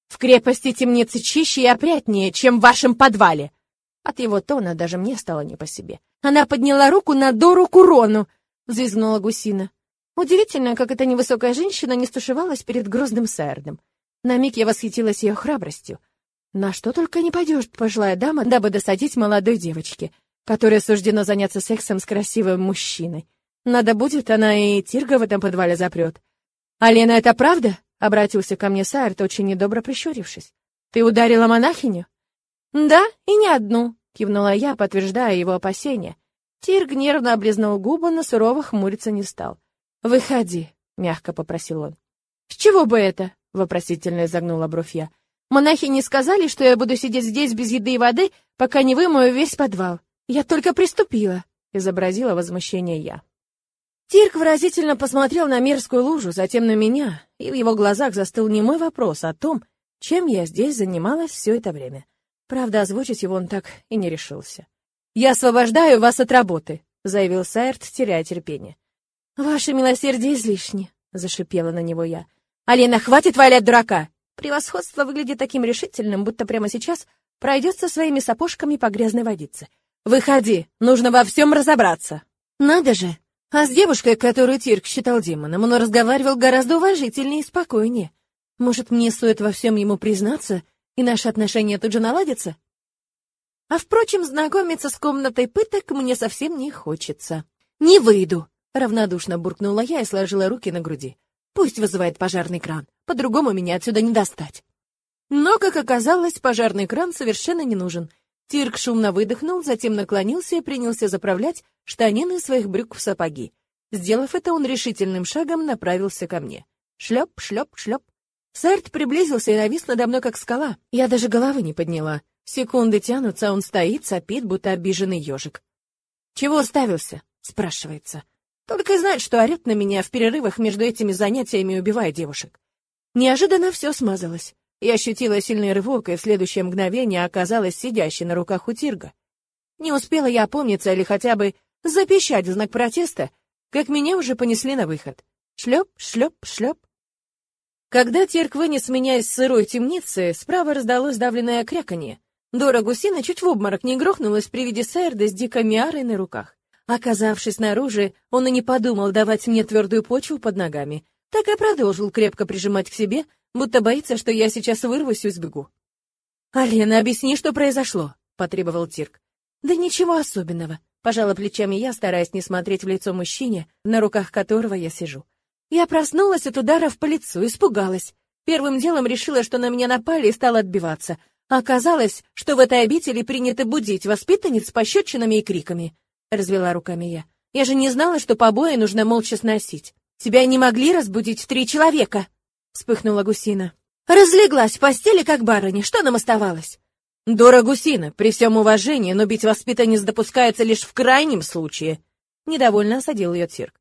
В крепости темницы чище и опрятнее, чем в вашем подвале. От его тона даже мне стало не по себе. Она подняла руку на Дору Курону, взвизгнула гусина. Удивительно, как эта невысокая женщина не стушевалась перед грозным Саэрдом. На миг я восхитилась ее храбростью. На что только не пойдешь, пожилая дама, дабы досадить молодой девочке, которая суждено заняться сексом с красивым мужчиной. Надо будет, она и Тирга в этом подвале запрет. «Алена, это правда?» — обратился ко мне Сайрт, очень недобро прищурившись. «Ты ударила монахиню?» «Да, и не одну», — кивнула я, подтверждая его опасения. Тирг нервно облизнул губы, но сурово хмуриться не стал. «Выходи», — мягко попросил он. «С чего бы это?» — вопросительно изогнула бровь я. «Монахи не сказали, что я буду сидеть здесь без еды и воды, пока не вымою весь подвал. Я только приступила», — изобразила возмущение я. Тирк выразительно посмотрел на мерзкую лужу, затем на меня, и в его глазах застыл немой вопрос о том, чем я здесь занималась все это время. Правда, озвучить его он так и не решился. «Я освобождаю вас от работы», — заявил Сайрт, теряя терпение. «Ваше милосердие излишне», — зашипела на него я. «Алена, хватит валять дурака!» Превосходство выглядит таким решительным, будто прямо сейчас пройдет со своими сапожками по грязной водице. «Выходи, нужно во всем разобраться!» «Надо же! А с девушкой, которую Тирк считал демоном, он разговаривал гораздо уважительнее и спокойнее. Может, мне стоит во всем ему признаться и наши отношения тут же наладятся? А впрочем, знакомиться с комнатой пыток мне совсем не хочется. Не выйду, равнодушно буркнула я и сложила руки на груди. Пусть вызывает пожарный кран, по-другому меня отсюда не достать. Но, как оказалось, пожарный кран совершенно не нужен. Тирк шумно выдохнул, затем наклонился и принялся заправлять штанины своих брюк в сапоги. Сделав это, он решительным шагом направился ко мне. Шлеп, шлеп, шлеп. Сарт приблизился и навис надо мной, как скала. Я даже головы не подняла. Секунды тянутся, он стоит, сопит, будто обиженный ежик. «Чего уставился?» — спрашивается. Только и знает, что орет на меня в перерывах между этими занятиями, убивая девушек. Неожиданно все смазалось. Я ощутила сильный рывок, и в следующее мгновение оказалась сидящей на руках у Тирга. Не успела я опомниться или хотя бы запищать в знак протеста, как меня уже понесли на выход. Шлеп, шлеп, шлеп. Когда Терк вынес меня из сырой темницы, справа раздалось давленное кряканье. Дора Гусина чуть в обморок не грохнулась при виде Сайрда с дикой миарой на руках. Оказавшись снаружи, он и не подумал давать мне твердую почву под ногами, так и продолжил крепко прижимать к себе, будто боится, что я сейчас вырвусь и сбегу. «Алена, объясни, что произошло», — потребовал Тирк. «Да ничего особенного», — пожала плечами я, стараясь не смотреть в лицо мужчине, на руках которого я сижу. Я проснулась от ударов по лицу, испугалась. Первым делом решила, что на меня напали и стала отбиваться. Оказалось, что в этой обители принято будить воспитанниц пощечинами и криками. Развела руками я. Я же не знала, что побои нужно молча сносить. Тебя не могли разбудить три человека, вспыхнула гусина. Разлеглась в постели, как барыня. Что нам оставалось? Дора Гусина, при всем уважении, но бить воспитанниц допускается лишь в крайнем случае. Недовольно осадил ее Тирк.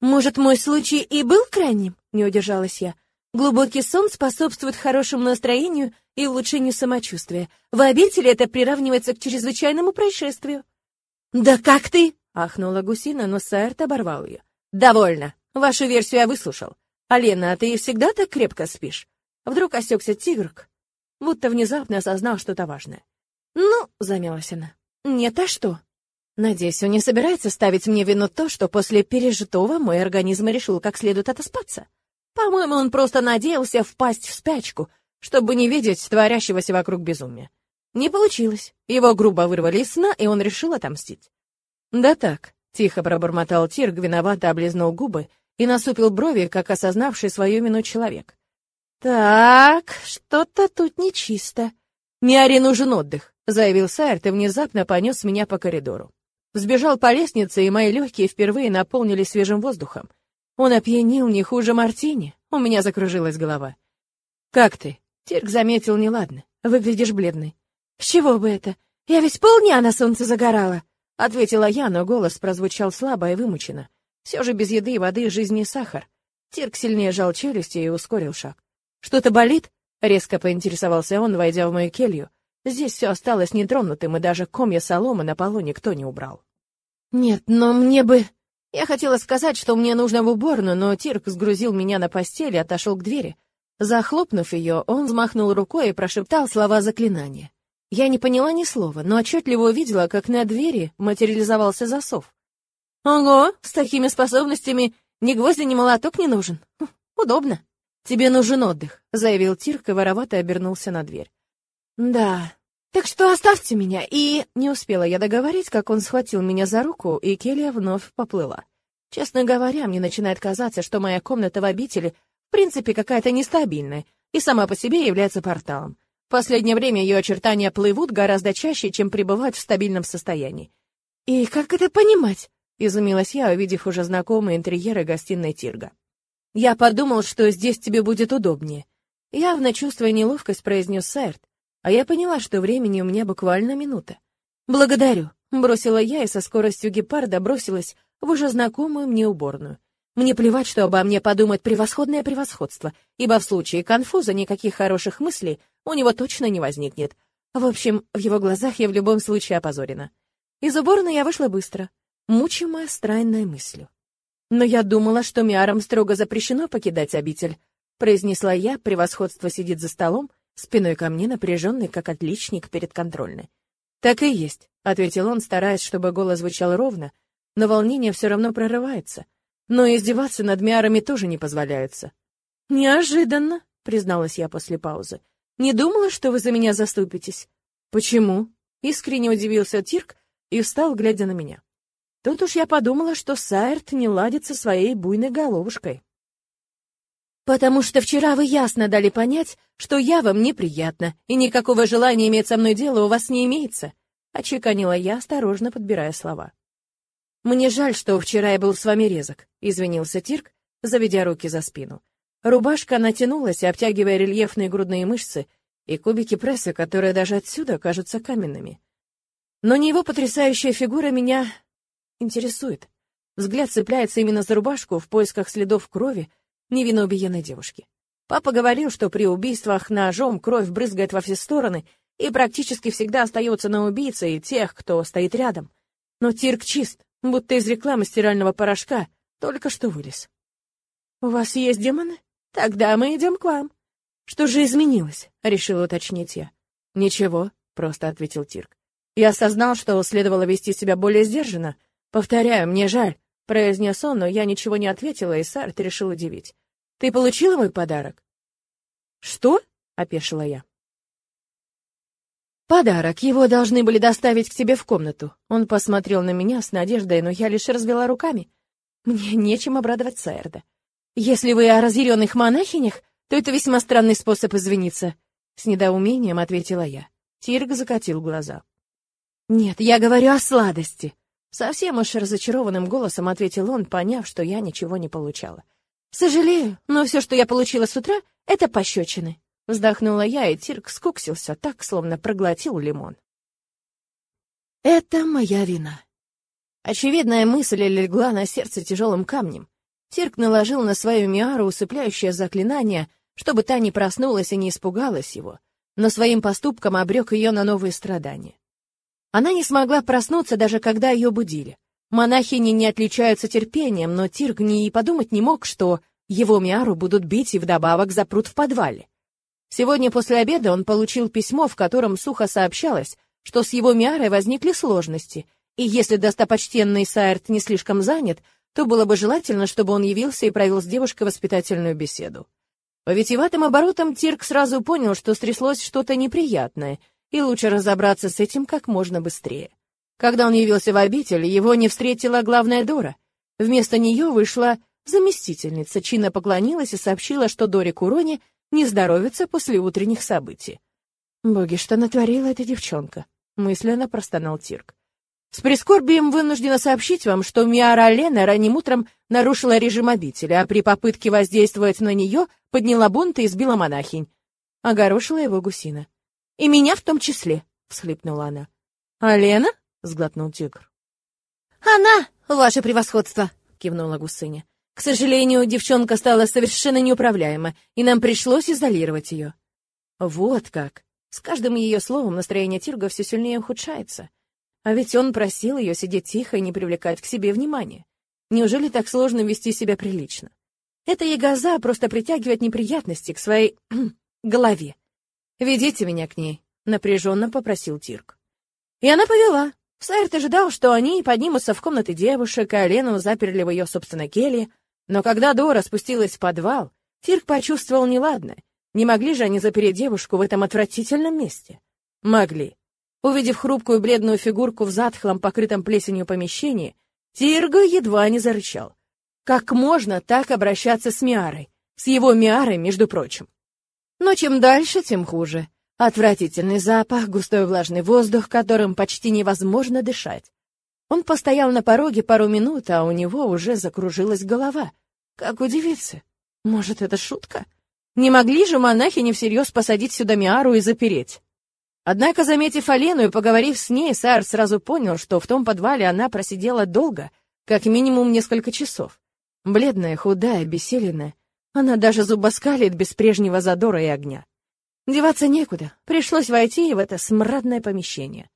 Может, мой случай и был крайним? Не удержалась я. Глубокий сон способствует хорошему настроению и улучшению самочувствия. В обители это приравнивается к чрезвычайному происшествию. «Да как ты?» — ахнула гусина, но Саэрт оборвал ее. «Довольно. Вашу версию я выслушал. Алена, а ты всегда так крепко спишь?» Вдруг осекся тигрк, будто внезапно осознал что-то важное. «Ну», — замялась она, — «нет, а что?» Надеюсь, он не собирается ставить мне вину то, что после пережитого мой организм решил как следует отоспаться. По-моему, он просто надеялся впасть в спячку, чтобы не видеть творящегося вокруг безумия. Не получилось. Его грубо вырвали из сна, и он решил отомстить. «Да так», — тихо пробормотал Тирг, виновато облизнул губы и насупил брови, как осознавший свою вину человек. «Так, что-то тут нечисто. Не Аре нужен отдых», — заявил Сайрт и внезапно понес меня по коридору. Взбежал по лестнице, и мои легкие впервые наполнились свежим воздухом. Он опьянил не хуже Мартини. У меня закружилась голова. «Как ты?» Тирк заметил неладно. «Выглядишь бледный». «С чего бы это? Я ведь полдня на солнце загорала!» Ответила я, но голос прозвучал слабо и вымученно. Все же без еды и воды жизни сахар. Тирк сильнее жал челюсти и ускорил шаг. «Что-то болит?» — резко поинтересовался он, войдя в мою келью. Здесь все осталось нетронутым, и даже комья соломы на полу никто не убрал. «Нет, но мне бы...» Я хотела сказать, что мне нужно в уборную, но Тирк сгрузил меня на постель и отошел к двери. Захлопнув ее, он взмахнул рукой и прошептал слова заклинания. Я не поняла ни слова, но отчетливо увидела, как на двери материализовался засов. «Ого, с такими способностями ни гвозди, ни молоток не нужен. Хм, удобно». «Тебе нужен отдых», — заявил Тирк и воровато обернулся на дверь. «Да, так что оставьте меня, и...» Не успела я договорить, как он схватил меня за руку, и Келия вновь поплыла. Честно говоря, мне начинает казаться, что моя комната в обители в принципе какая-то нестабильная и сама по себе является порталом. В последнее время ее очертания плывут гораздо чаще, чем пребывать в стабильном состоянии. «И как это понимать?» — изумилась я, увидев уже знакомые интерьеры гостиной Тирга. «Я подумал, что здесь тебе будет удобнее». Явно чувствуя неловкость, произнес Сайрт, а я поняла, что времени у меня буквально минута. «Благодарю», — бросила я и со скоростью гепарда бросилась в уже знакомую мне уборную. Мне плевать, что обо мне подумает превосходное превосходство, ибо в случае конфуза никаких хороших мыслей у него точно не возникнет. В общем, в его глазах я в любом случае опозорена. Из уборной я вышла быстро, мучимая странной мыслью. Но я думала, что Миарам строго запрещено покидать обитель, произнесла я, превосходство сидит за столом, спиной ко мне напряженный, как отличник перед контрольной. «Так и есть», — ответил он, стараясь, чтобы голос звучал ровно, но волнение все равно прорывается. Но издеваться над Миарами тоже не позволяется. «Неожиданно», — призналась я после паузы. «Не думала, что вы за меня заступитесь». «Почему?» — искренне удивился Тирк и встал, глядя на меня. Тут уж я подумала, что Сайрт не ладит со своей буйной головушкой. «Потому что вчера вы ясно дали понять, что я вам неприятна, и никакого желания иметь со мной дело у вас не имеется», — очеканила я, осторожно подбирая слова. «Мне жаль, что вчера я был с вами резок», — извинился Тирк, заведя руки за спину. Рубашка натянулась, обтягивая рельефные грудные мышцы и кубики пресса, которые даже отсюда кажутся каменными. Но не его потрясающая фигура меня интересует. Взгляд цепляется именно за рубашку в поисках следов крови, невинно убиенной девушки. Папа говорил, что при убийствах ножом кровь брызгает во все стороны и практически всегда остается на убийце и тех, кто стоит рядом. Но Тирк чист, будто из рекламы стирального порошка, только что вылез. «У вас есть демоны? Тогда мы идем к вам». «Что же изменилось?» — решила уточнить я. «Ничего», — просто ответил Тирк. «Я осознал, что следовало вести себя более сдержанно. Повторяю, мне жаль», — произнес он, но я ничего не ответила, и Сарт решил удивить. Ты получила мой подарок? Что? опешила я. Подарок. Его должны были доставить к тебе в комнату. Он посмотрел на меня с надеждой, но я лишь развела руками. Мне нечем обрадовать Сайрда. Если вы о разъяренных монахинях, то это весьма странный способ извиниться. С недоумением ответила я. Тирк закатил глаза. Нет, я говорю о сладости. Совсем уж разочарованным голосом ответил он, поняв, что я ничего не получала. Сожалею, но все, что я получила с утра, это пощечины. Вздохнула я, и Тирк скуксился так, словно проглотил лимон. Это моя вина. Очевидная мысль легла на сердце тяжелым камнем. Тирк наложил на свою Миару усыпляющее заклинание, чтобы та не проснулась и не испугалась его, но своим поступком обрек ее на новые страдания. Она не смогла проснуться, даже когда ее будили. Монахини не отличаются терпением, но Тирк не и подумать не мог, что его Миару будут бить и вдобавок запрут в подвале. Сегодня после обеда он получил письмо, в котором сухо сообщалось, что с его Миарой возникли сложности, и если достопочтенный Сайрт не слишком занят, то было бы желательно, чтобы он явился и провел с девушкой воспитательную беседу. По витиеватым оборотам Тирк сразу понял, что стряслось что-то неприятное, и лучше разобраться с этим как можно быстрее. Когда он явился в обитель, его не встретила главная Дора. Вместо нее вышла заместительница, чинно поклонилась и сообщила, что Доре Куроне не здоровится после утренних событий. «Боги, что натворила эта девчонка?» — мысленно простонал Тирк. «С прискорбием вынуждена сообщить вам, что Миара Лена ранним утром нарушила режим обители, а при попытке воздействовать на нее подняла бунт и избила монахинь». Огорошила его гусина. «И меня в том числе», — всхлипнула она. «А Лена?» — сглотнул тигр. «Она, ваше превосходство!» — кивнула гусыня. «К сожалению, девчонка стала совершенно неуправляема, и нам пришлось изолировать ее». «Вот как!» С каждым ее словом настроение Тирга все сильнее ухудшается. А ведь он просил ее сидеть тихо и не привлекать к себе внимания. Неужели так сложно вести себя прилично? Эта ягоза просто притягивает неприятности к своей [clears throat] голове. «Ведите меня к ней», — напряженно попросил Тирк. И она повела. Сайрт ожидал, что они поднимутся в комнаты девушек, а Лену заперли в ее собственной келье. Но когда Дора спустилась в подвал, Тирк почувствовал неладное. Не могли же они запереть девушку в этом отвратительном месте? Могли. Увидев хрупкую бледную фигурку в затхлом, покрытом плесенью помещении, Тирга едва не зарычал. Как можно так обращаться с Миарой? С его Миарой, между прочим. Но чем дальше, тем хуже. Отвратительный запах, густой влажный воздух, которым почти невозможно дышать. Он постоял на пороге пару минут, а у него уже закружилась голова. Как удивиться? Может, это шутка? Не могли же монахи не всерьез посадить сюда Миару и запереть? Однако, заметив Алену и поговорив с ней, Саар сразу понял, что в том подвале она просидела долго, как минимум несколько часов. Бледная, худая, бессиленная. Она даже зубоскалит без прежнего задора и огня. Деваться некуда, пришлось войти в это смрадное помещение.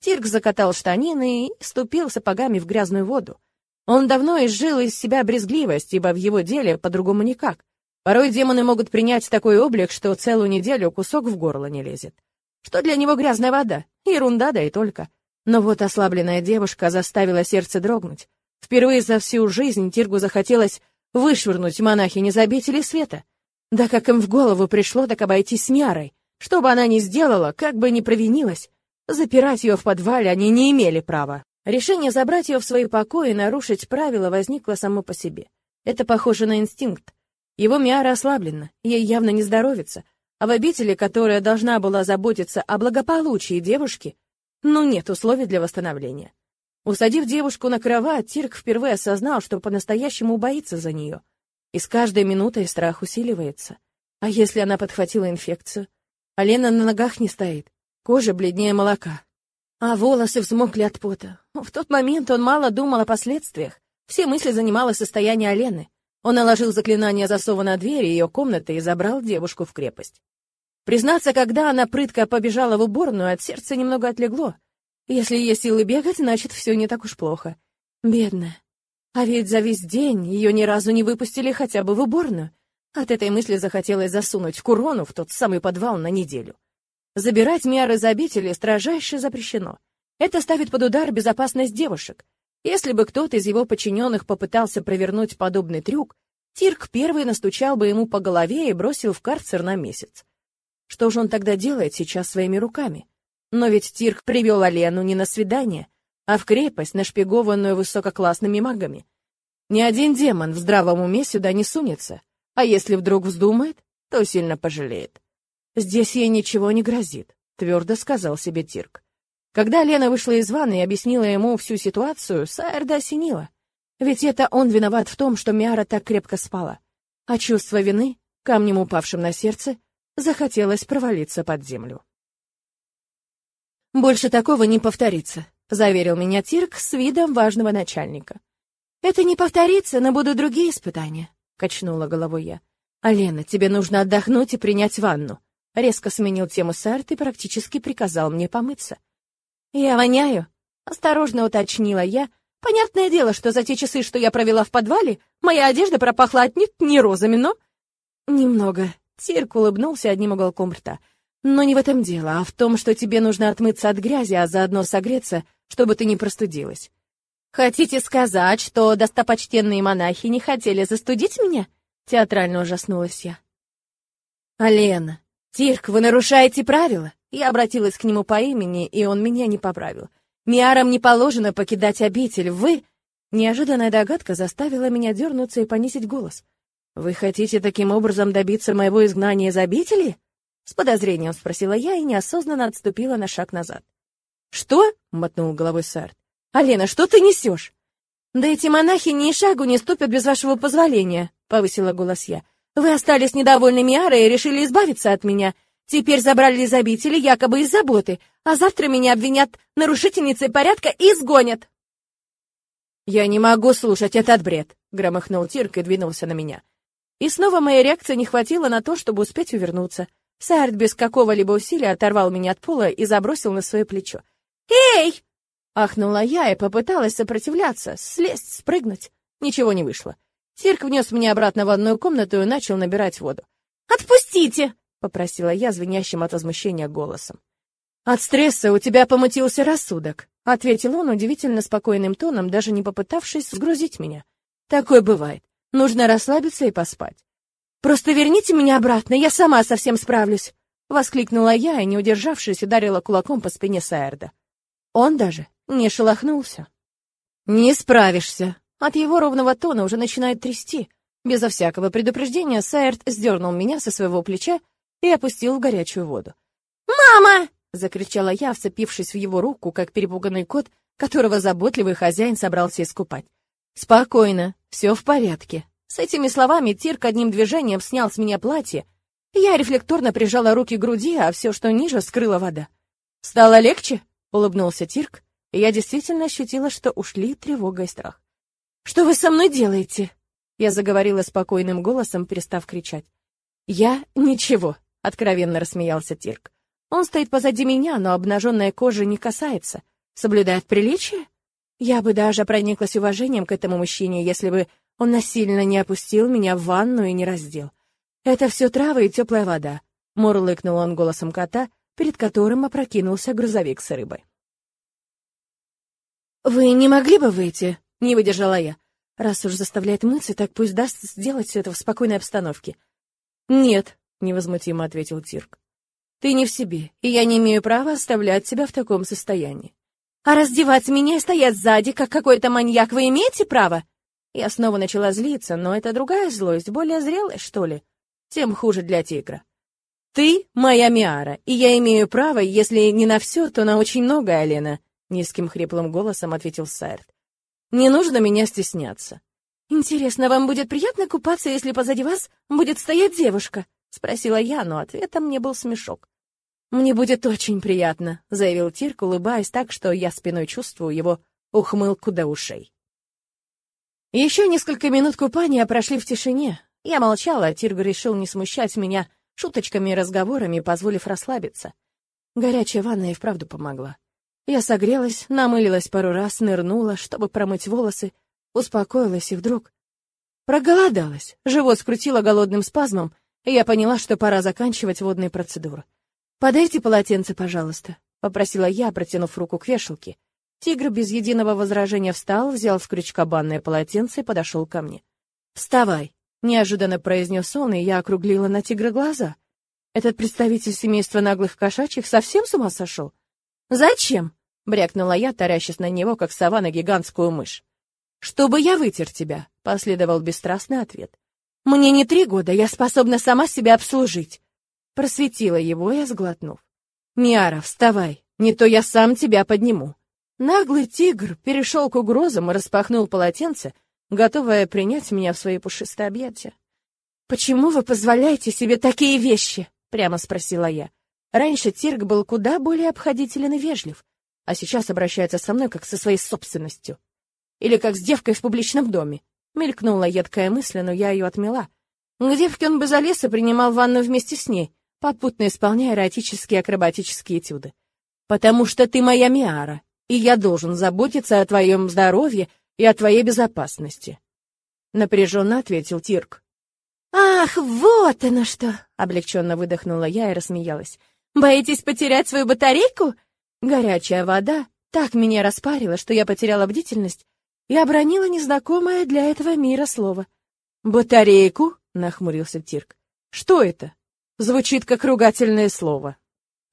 Тирк закатал штанины и ступил сапогами в грязную воду. Он давно изжил из себя брезгливость, ибо в его деле по-другому никак. Порой демоны могут принять такой облик, что целую неделю кусок в горло не лезет. Что для него грязная вода? Ерунда, да и только. Но вот ослабленная девушка заставила сердце дрогнуть. Впервые за всю жизнь Тиргу захотелось вышвырнуть монахини за обители света. Да как им в голову пришло так обойтись с Мярой? Что бы она ни сделала, как бы ни провинилась, запирать ее в подвале они не имели права. Решение забрать ее в свои покои и нарушить правила возникло само по себе. Это похоже на инстинкт. Его Миара ослаблена, ей явно не здоровится, а в обители, которая должна была заботиться о благополучии девушки, ну нет условий для восстановления. Усадив девушку на кровать, Тирк впервые осознал, что по-настоящему боится за нее. И с каждой минутой страх усиливается. А если она подхватила инфекцию? А Лена на ногах не стоит, кожа бледнее молока. А волосы взмокли от пота. В тот момент он мало думал о последствиях. Все мысли занимало состояние Алены. Он наложил заклинание засова на дверь ее комнаты и забрал девушку в крепость. Признаться, когда она прытко побежала в уборную, от сердца немного отлегло. Если есть силы бегать, значит, все не так уж плохо. Бедная. А ведь за весь день ее ни разу не выпустили хотя бы в уборную. От этой мысли захотелось засунуть Курону в тот самый подвал на неделю. Забирать меры из обители строжайше запрещено. Это ставит под удар безопасность девушек. Если бы кто-то из его подчиненных попытался провернуть подобный трюк, Тирк первый настучал бы ему по голове и бросил в карцер на месяц. Что же он тогда делает сейчас своими руками? Но ведь Тирк привел Алену не на свидание, а в крепость, нашпигованную высококлассными магами. Ни один демон в здравом уме сюда не сунется, а если вдруг вздумает, то сильно пожалеет. Здесь ей ничего не грозит, твердо сказал себе Тирк. Когда Лена вышла из ванны и объяснила ему всю ситуацию, Сайерда осенила. Ведь это он виноват в том, что Миара так крепко спала. А чувство вины, камнем упавшим на сердце, захотелось провалиться под землю. «Больше такого не повторится», — заверил меня Тирк с видом важного начальника. «Это не повторится, но будут другие испытания», — качнула головой я. «Алена, тебе нужно отдохнуть и принять ванну», — резко сменил тему Сарт и практически приказал мне помыться. «Я воняю», — осторожно уточнила я. «Понятное дело, что за те часы, что я провела в подвале, моя одежда пропахла отнюдь не розами, но...» «Немного», — Тирк улыбнулся одним уголком рта. «Но не в этом дело, а в том, что тебе нужно отмыться от грязи, а заодно согреться, чтобы ты не простудилась». «Хотите сказать, что достопочтенные монахи не хотели застудить меня?» Театрально ужаснулась я. «Алена, Тирк, вы нарушаете правила!» Я обратилась к нему по имени, и он меня не поправил. «Миарам не положено покидать обитель, вы...» Неожиданная догадка заставила меня дернуться и понизить голос. «Вы хотите таким образом добиться моего изгнания из обители?» С подозрением спросила я и неосознанно отступила на шаг назад. «Что?» — мотнул головой Сарт. «Алена, что ты несешь?» «Да эти монахи ни шагу не ступят без вашего позволения», — повысила голос я. «Вы остались недовольны Миарой и решили избавиться от меня. Теперь забрали из обители якобы из заботы, а завтра меня обвинят нарушительницей порядка и изгонят». «Я не могу слушать этот бред», — громыхнул Тирк и двинулся на меня. И снова моя реакция не хватило на то, чтобы успеть увернуться. Сарт без какого-либо усилия оторвал меня от пола и забросил на свое плечо. «Эй!» Ахнула я и попыталась сопротивляться, слезть, спрыгнуть. Ничего не вышло. Тирк внес меня обратно в одну комнату и начал набирать воду. «Отпустите!» — попросила я звенящим от возмущения голосом. «От стресса у тебя помутился рассудок», — ответил он удивительно спокойным тоном, даже не попытавшись сгрузить меня. «Такое бывает. Нужно расслабиться и поспать». «Просто верните меня обратно, я сама совсем справлюсь», — воскликнула я и, не удержавшись, ударила кулаком по спине Саэрда. Он даже не шелохнулся. «Не справишься!» От его ровного тона уже начинает трясти. Безо всякого предупреждения Сайерт сдернул меня со своего плеча и опустил в горячую воду. «Мама!» — закричала я, вцепившись в его руку, как перепуганный кот, которого заботливый хозяин собрался искупать. «Спокойно, все в порядке». С этими словами Тирк одним движением снял с меня платье. Я рефлекторно прижала руки к груди, а все, что ниже, скрыла вода. «Стало легче?» — улыбнулся Тирк, и я действительно ощутила, что ушли тревога и страх. «Что вы со мной делаете?» Я заговорила спокойным голосом, перестав кричать. «Я ничего», — откровенно рассмеялся Тирк. «Он стоит позади меня, но обнаженная кожа не касается. Соблюдает приличие? Я бы даже прониклась уважением к этому мужчине, если бы он насильно не опустил меня в ванну и не раздел. Это все травы и теплая вода», — мурлыкнул он голосом кота, перед которым опрокинулся грузовик с рыбой. «Вы не могли бы выйти?» — не выдержала я. «Раз уж заставляет мыться, так пусть даст сделать все это в спокойной обстановке». «Нет», — невозмутимо ответил Тирк. «Ты не в себе, и я не имею права оставлять тебя в таком состоянии». «А раздевать меня и стоять сзади, как какой-то маньяк, вы имеете право?» Я снова начала злиться, но это другая злость, более зрелая, что ли. Тем хуже для тигра. «Ты моя Миара, и я имею право, если не на все, то на очень многое, Алена», — низким хриплым голосом ответил Сайрт. «Не нужно меня стесняться». «Интересно, вам будет приятно купаться, если позади вас будет стоять девушка?» — спросила я, но ответом мне был смешок. «Мне будет очень приятно», — заявил Тирк, улыбаясь так, что я спиной чувствую его ухмылку до ушей. Еще несколько минут купания прошли в тишине. Я молчала, а Тирг решил не смущать меня, — шуточками и разговорами, позволив расслабиться. Горячая ванна и вправду помогла. Я согрелась, намылилась пару раз, нырнула, чтобы промыть волосы, успокоилась и вдруг... Проголодалась, живот скрутило голодным спазмом, и я поняла, что пора заканчивать водные процедуры. «Подайте полотенце, пожалуйста», — попросила я, протянув руку к вешалке. Тигр без единого возражения встал, взял с крючка банное полотенце и подошел ко мне. «Вставай», Неожиданно произнес он, и я округлила на тигра глаза. Этот представитель семейства наглых кошачьих совсем с ума сошел? «Зачем?» — брякнула я, тарящись на него, как сова на гигантскую мышь. «Чтобы я вытер тебя», — последовал бесстрастный ответ. Мне не три года, я способна сама себя обслужить. Просветила его, я сглотнув. Миара, вставай, не то я сам тебя подниму. Наглый тигр перешел к угрозам и распахнул полотенце, готовая принять меня в свои пушистые объятия. «Почему вы позволяете себе такие вещи?» — прямо спросила я. Раньше Тирк был куда более обходителен и вежлив, а сейчас обращается со мной как со своей собственностью. Или как с девкой в публичном доме. Мелькнула едкая мысль, но я ее отмела. К девке он бы залез и принимал ванну вместе с ней, попутно исполняя эротические акробатические этюды. «Потому что ты моя Миара, и я должен заботиться о твоем здоровье и о твоей безопасности», — напряженно ответил Тирк. «Ах, вот оно что!» — облегченно выдохнула я и рассмеялась. «Боитесь потерять свою батарейку?» Горячая вода так меня распарила, что я потеряла бдительность и обронила незнакомое для этого мира слово. «Батарейку?» — нахмурился Тирк. «Что это?» Звучит как ругательное слово.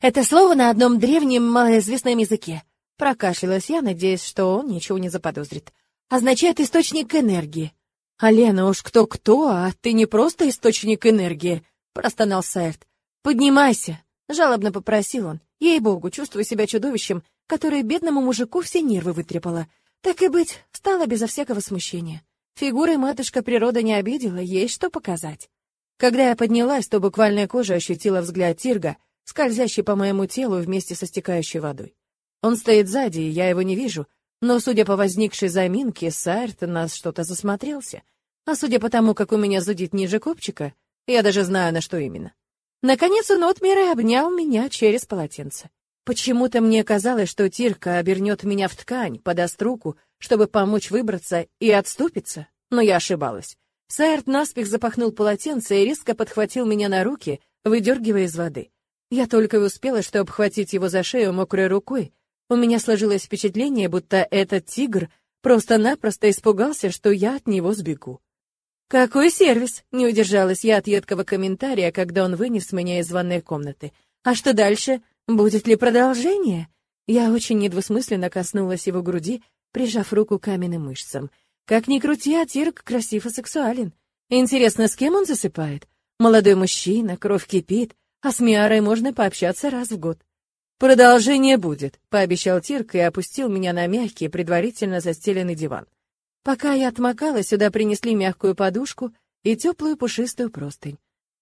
Это слово на одном древнем малоизвестном языке. Прокашлялась я, надеясь, что он ничего не заподозрит. Означает источник энергии. «Алена, уж кто-кто, а ты не просто источник энергии», — простонал Сайрт. «Поднимайся», — жалобно попросил он. Ей-богу, чувствую себя чудовищем, которое бедному мужику все нервы вытрепало. Так и быть, встала безо всякого смущения. Фигурой матушка природа не обидела, есть что показать. Когда я поднялась, то буквально кожа ощутила взгляд Тирга, скользящий по моему телу вместе со стекающей водой. Он стоит сзади, и я его не вижу, но, судя по возникшей заминке, Сайрт нас что-то засмотрелся. А судя по тому, как у меня зудит ниже копчика, я даже знаю, на что именно. Наконец он отмер обнял меня через полотенце. Почему-то мне казалось, что Тирка обернет меня в ткань, подаст руку, чтобы помочь выбраться и отступиться, но я ошибалась. Сайрт наспех запахнул полотенце и резко подхватил меня на руки, выдергивая из воды. Я только и успела, что обхватить его за шею мокрой рукой, у меня сложилось впечатление, будто этот тигр просто-напросто испугался, что я от него сбегу. «Какой сервис!» — не удержалась я от едкого комментария, когда он вынес меня из ванной комнаты. «А что дальше? Будет ли продолжение?» Я очень недвусмысленно коснулась его груди, прижав руку каменным мышцам. Как ни крути, а Тирк красив и сексуален. Интересно, с кем он засыпает? Молодой мужчина, кровь кипит, а с Миарой можно пообщаться раз в год. «Продолжение будет», — пообещал Тирк и опустил меня на мягкий, предварительно застеленный диван. Пока я отмокала, сюда принесли мягкую подушку и теплую пушистую простынь.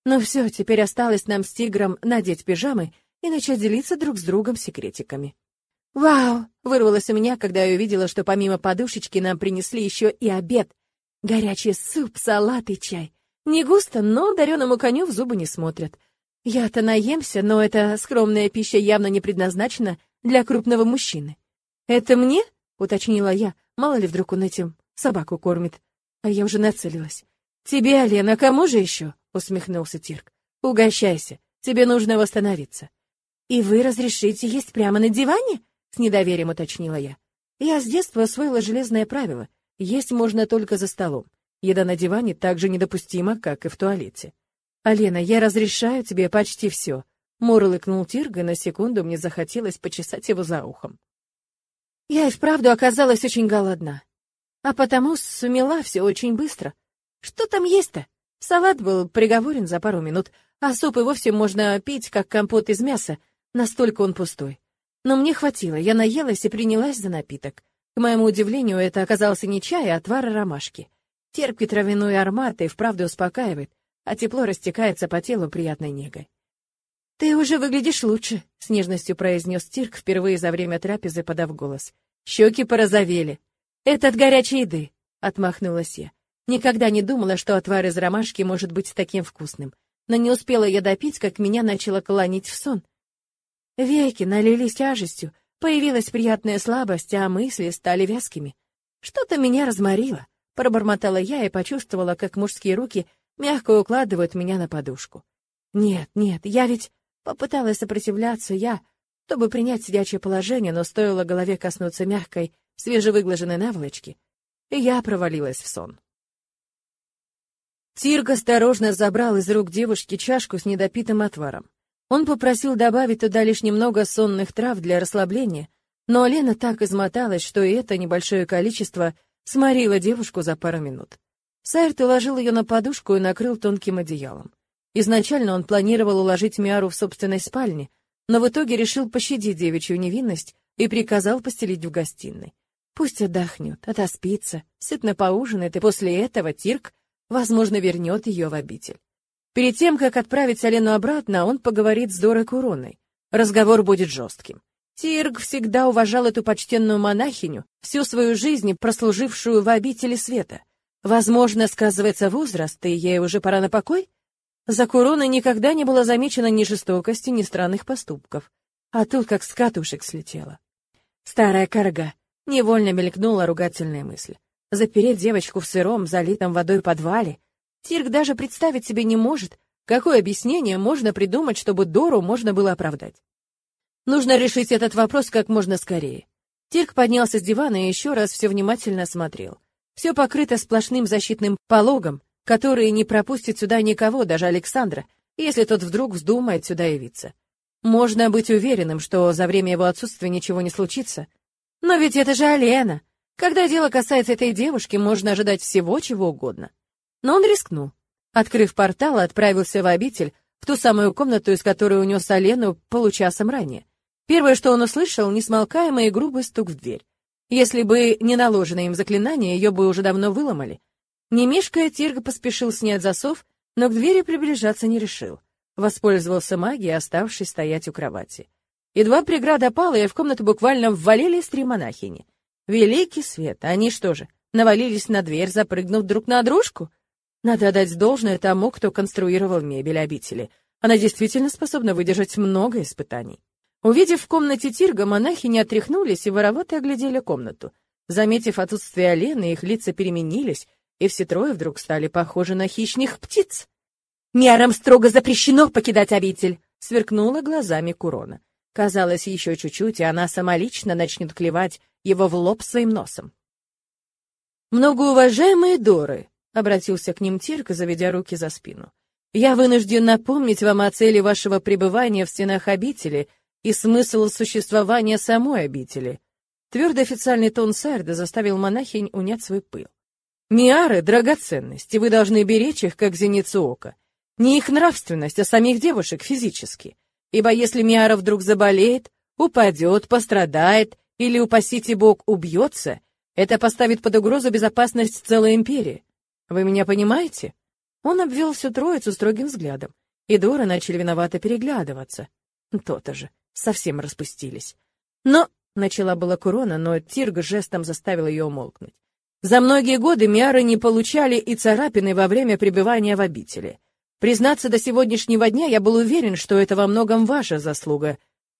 Ну все, теперь осталось нам с тигром надеть пижамы и начать делиться друг с другом секретиками. «Вау!» — вырвалось у меня, когда я увидела, что помимо подушечки нам принесли еще и обед. Горячий суп, салат и чай. Не густо, но дареному коню в зубы не смотрят. Я-то наемся, но эта скромная пища явно не предназначена для крупного мужчины. «Это мне?» — уточнила я. Мало ли вдруг он этим собаку кормит. А я уже нацелилась. «Тебе, Алена, кому же еще?» — усмехнулся Тирк. «Угощайся, тебе нужно восстановиться». «И вы разрешите есть прямо на диване?» — с недоверием уточнила я. Я с детства освоила железное правило. Есть можно только за столом. Еда на диване так же недопустима, как и в туалете. «Алена, я разрешаю тебе почти все», — мурлыкнул Тирга, и на секунду мне захотелось почесать его за ухом. Я и вправду оказалась очень голодна, а потому сумела все очень быстро. Что там есть-то? Салат был приговорен за пару минут, а суп и вовсе можно пить, как компот из мяса, настолько он пустой. Но мне хватило, я наелась и принялась за напиток. К моему удивлению, это оказался не чай, а отвар ромашки. Терпкий травяной аромат и вправду успокаивает, а тепло растекается по телу приятной негой. «Ты уже выглядишь лучше», — с нежностью произнес Тирк, впервые за время трапезы подав голос. Щеки порозовели. «Это от горячей еды», — отмахнулась я. Никогда не думала, что отвар из ромашки может быть таким вкусным. Но не успела я допить, как меня начало клонить в сон. Веки налились тяжестью, появилась приятная слабость, а мысли стали вязкими. Что-то меня разморило. Пробормотала я и почувствовала, как мужские руки мягко укладывают меня на подушку. Нет, нет, я ведь попыталась сопротивляться, я, чтобы принять сидячее положение, но стоило голове коснуться мягкой, свежевыглаженной наволочки, и я провалилась в сон. Тирк осторожно забрал из рук девушки чашку с недопитым отваром. Он попросил добавить туда лишь немного сонных трав для расслабления, но Лена так измоталась, что и это небольшое количество сморило девушку за пару минут. Сайрт уложил ее на подушку и накрыл тонким одеялом. Изначально он планировал уложить Миару в собственной спальне, но в итоге решил пощадить девичью невинность и приказал постелить в гостиной. Пусть отдохнет, отоспится, сытно поужинает, и после этого Тирк, возможно, вернет ее в обитель. Перед тем, как отправить Алену обратно, он поговорит с Дорой Куроной. Разговор будет жестким. Тирк всегда уважал эту почтенную монахиню, всю свою жизнь прослужившую в обители света. Возможно, сказывается возраст, и ей уже пора на покой? За Куроной никогда не было замечено ни жестокости, ни странных поступков. А тут как с катушек слетела. Старая корга. Невольно мелькнула ругательная мысль. Запереть девочку в сыром, залитом водой подвале. Тирк даже представить себе не может, какое объяснение можно придумать, чтобы Дору можно было оправдать. Нужно решить этот вопрос как можно скорее. Тирк поднялся с дивана и еще раз все внимательно осмотрел. Все покрыто сплошным защитным пологом, который не пропустит сюда никого, даже Александра, если тот вдруг вздумает сюда явиться. Можно быть уверенным, что за время его отсутствия ничего не случится, но ведь это же Алена. Когда дело касается этой девушки, можно ожидать всего, чего угодно. Но он рискнул. Открыв портал, отправился в обитель, в ту самую комнату, из которой унес Алену получасом ранее. Первое, что он услышал, несмолкаемый и грубый стук в дверь. Если бы не наложено им заклинание, ее бы уже давно выломали. Не мешкая, Тирга поспешил снять засов, но к двери приближаться не решил. Воспользовался магией, оставшись стоять у кровати. Едва преграда пала, и в комнату буквально ввалились три монахини. Великий свет, они что же, навалились на дверь, запрыгнув друг на дружку? Надо отдать должное тому, кто конструировал мебель обители. Она действительно способна выдержать много испытаний. Увидев в комнате Тирга, монахи не отряхнулись и воровато оглядели комнату. Заметив отсутствие Алены, их лица переменились, и все трое вдруг стали похожи на хищных птиц. «Миарам строго запрещено покидать обитель!» — сверкнула глазами Курона. Казалось, еще чуть-чуть, и она самолично начнет клевать его в лоб своим носом. «Многоуважаемые Доры», — обратился к ним Тирк, заведя руки за спину, «я вынужден напомнить вам о цели вашего пребывания в стенах обители и смысл существования самой обители». Твердый официальный тон Сарда заставил монахинь унять свой пыл. «Миары — драгоценности, вы должны беречь их, как зеницу ока. Не их нравственность, а самих девушек физически. Ибо если Миара вдруг заболеет, упадет, пострадает или, упасите Бог, убьется, это поставит под угрозу безопасность целой империи. Вы меня понимаете? Он обвел всю троицу строгим взглядом, и Дора начали виновато переглядываться. То-то же, совсем распустились. Но, начала была Курона, но Тирг жестом заставил ее умолкнуть. За многие годы Миары не получали и царапины во время пребывания в обители. Признаться, до сегодняшнего дня я был уверен, что это во многом ваша заслуга.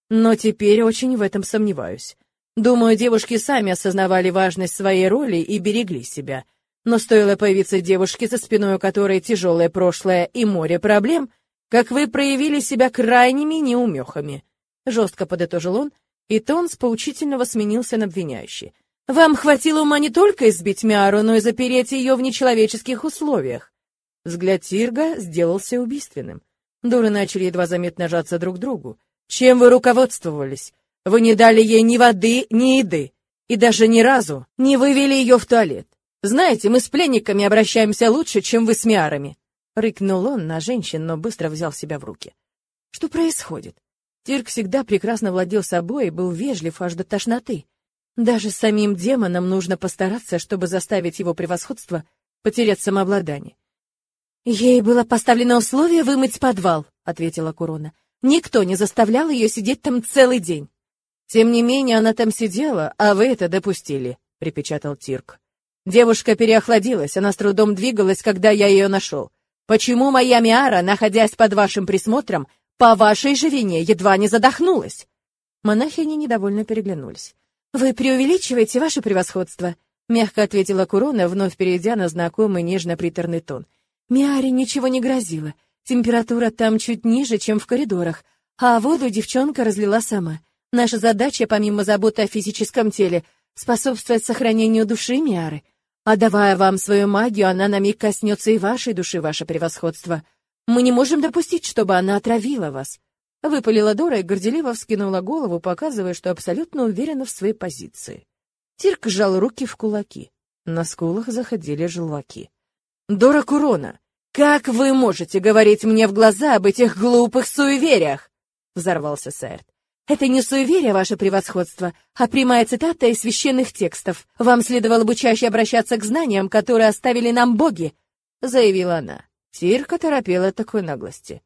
Но теперь очень в этом сомневаюсь. Думаю, девушки сами осознавали важность своей роли и берегли себя. Но стоило появиться девушке, за спиной у которой тяжелое прошлое и море проблем, как вы проявили себя крайними неумехами. Жестко подытожил он, и тон с поучительного сменился на обвиняющий. Вам хватило ума не только избить Миару, но и запереть ее в нечеловеческих условиях. Взгляд Тирга сделался убийственным. Дуры начали едва заметно жаться друг к другу. «Чем вы руководствовались? Вы не дали ей ни воды, ни еды, и даже ни разу не вывели ее в туалет. Знаете, мы с пленниками обращаемся лучше, чем вы с миарами!» Рыкнул он на женщин, но быстро взял себя в руки. «Что происходит?» Тирк всегда прекрасно владел собой и был вежлив аж до тошноты. Даже самим демонам нужно постараться, чтобы заставить его превосходство потерять самообладание. «Ей было поставлено условие вымыть подвал», — ответила Курона. «Никто не заставлял ее сидеть там целый день». «Тем не менее, она там сидела, а вы это допустили», — припечатал Тирк. «Девушка переохладилась, она с трудом двигалась, когда я ее нашел. Почему моя Миара, находясь под вашим присмотром, по вашей же вине едва не задохнулась?» Монахини недовольно переглянулись. «Вы преувеличиваете ваше превосходство», — мягко ответила Курона, вновь перейдя на знакомый нежно-приторный тон. Миаре ничего не грозило. Температура там чуть ниже, чем в коридорах, а воду девчонка разлила сама. Наша задача, помимо заботы о физическом теле, способствовать сохранению души Миары. А давая вам свою магию, она на миг коснется и вашей души, ваше превосходство. Мы не можем допустить, чтобы она отравила вас. Выпалила Дора и горделиво вскинула голову, показывая, что абсолютно уверена в своей позиции. Тирк сжал руки в кулаки. На скулах заходили желваки. Дора Курона, как вы можете говорить мне в глаза об этих глупых суевериях? Взорвался Сайрт. Это не суеверие, ваше превосходство, а прямая цитата из священных текстов. Вам следовало бы чаще обращаться к знаниям, которые оставили нам боги, заявила она. Тирка торопела такой наглости.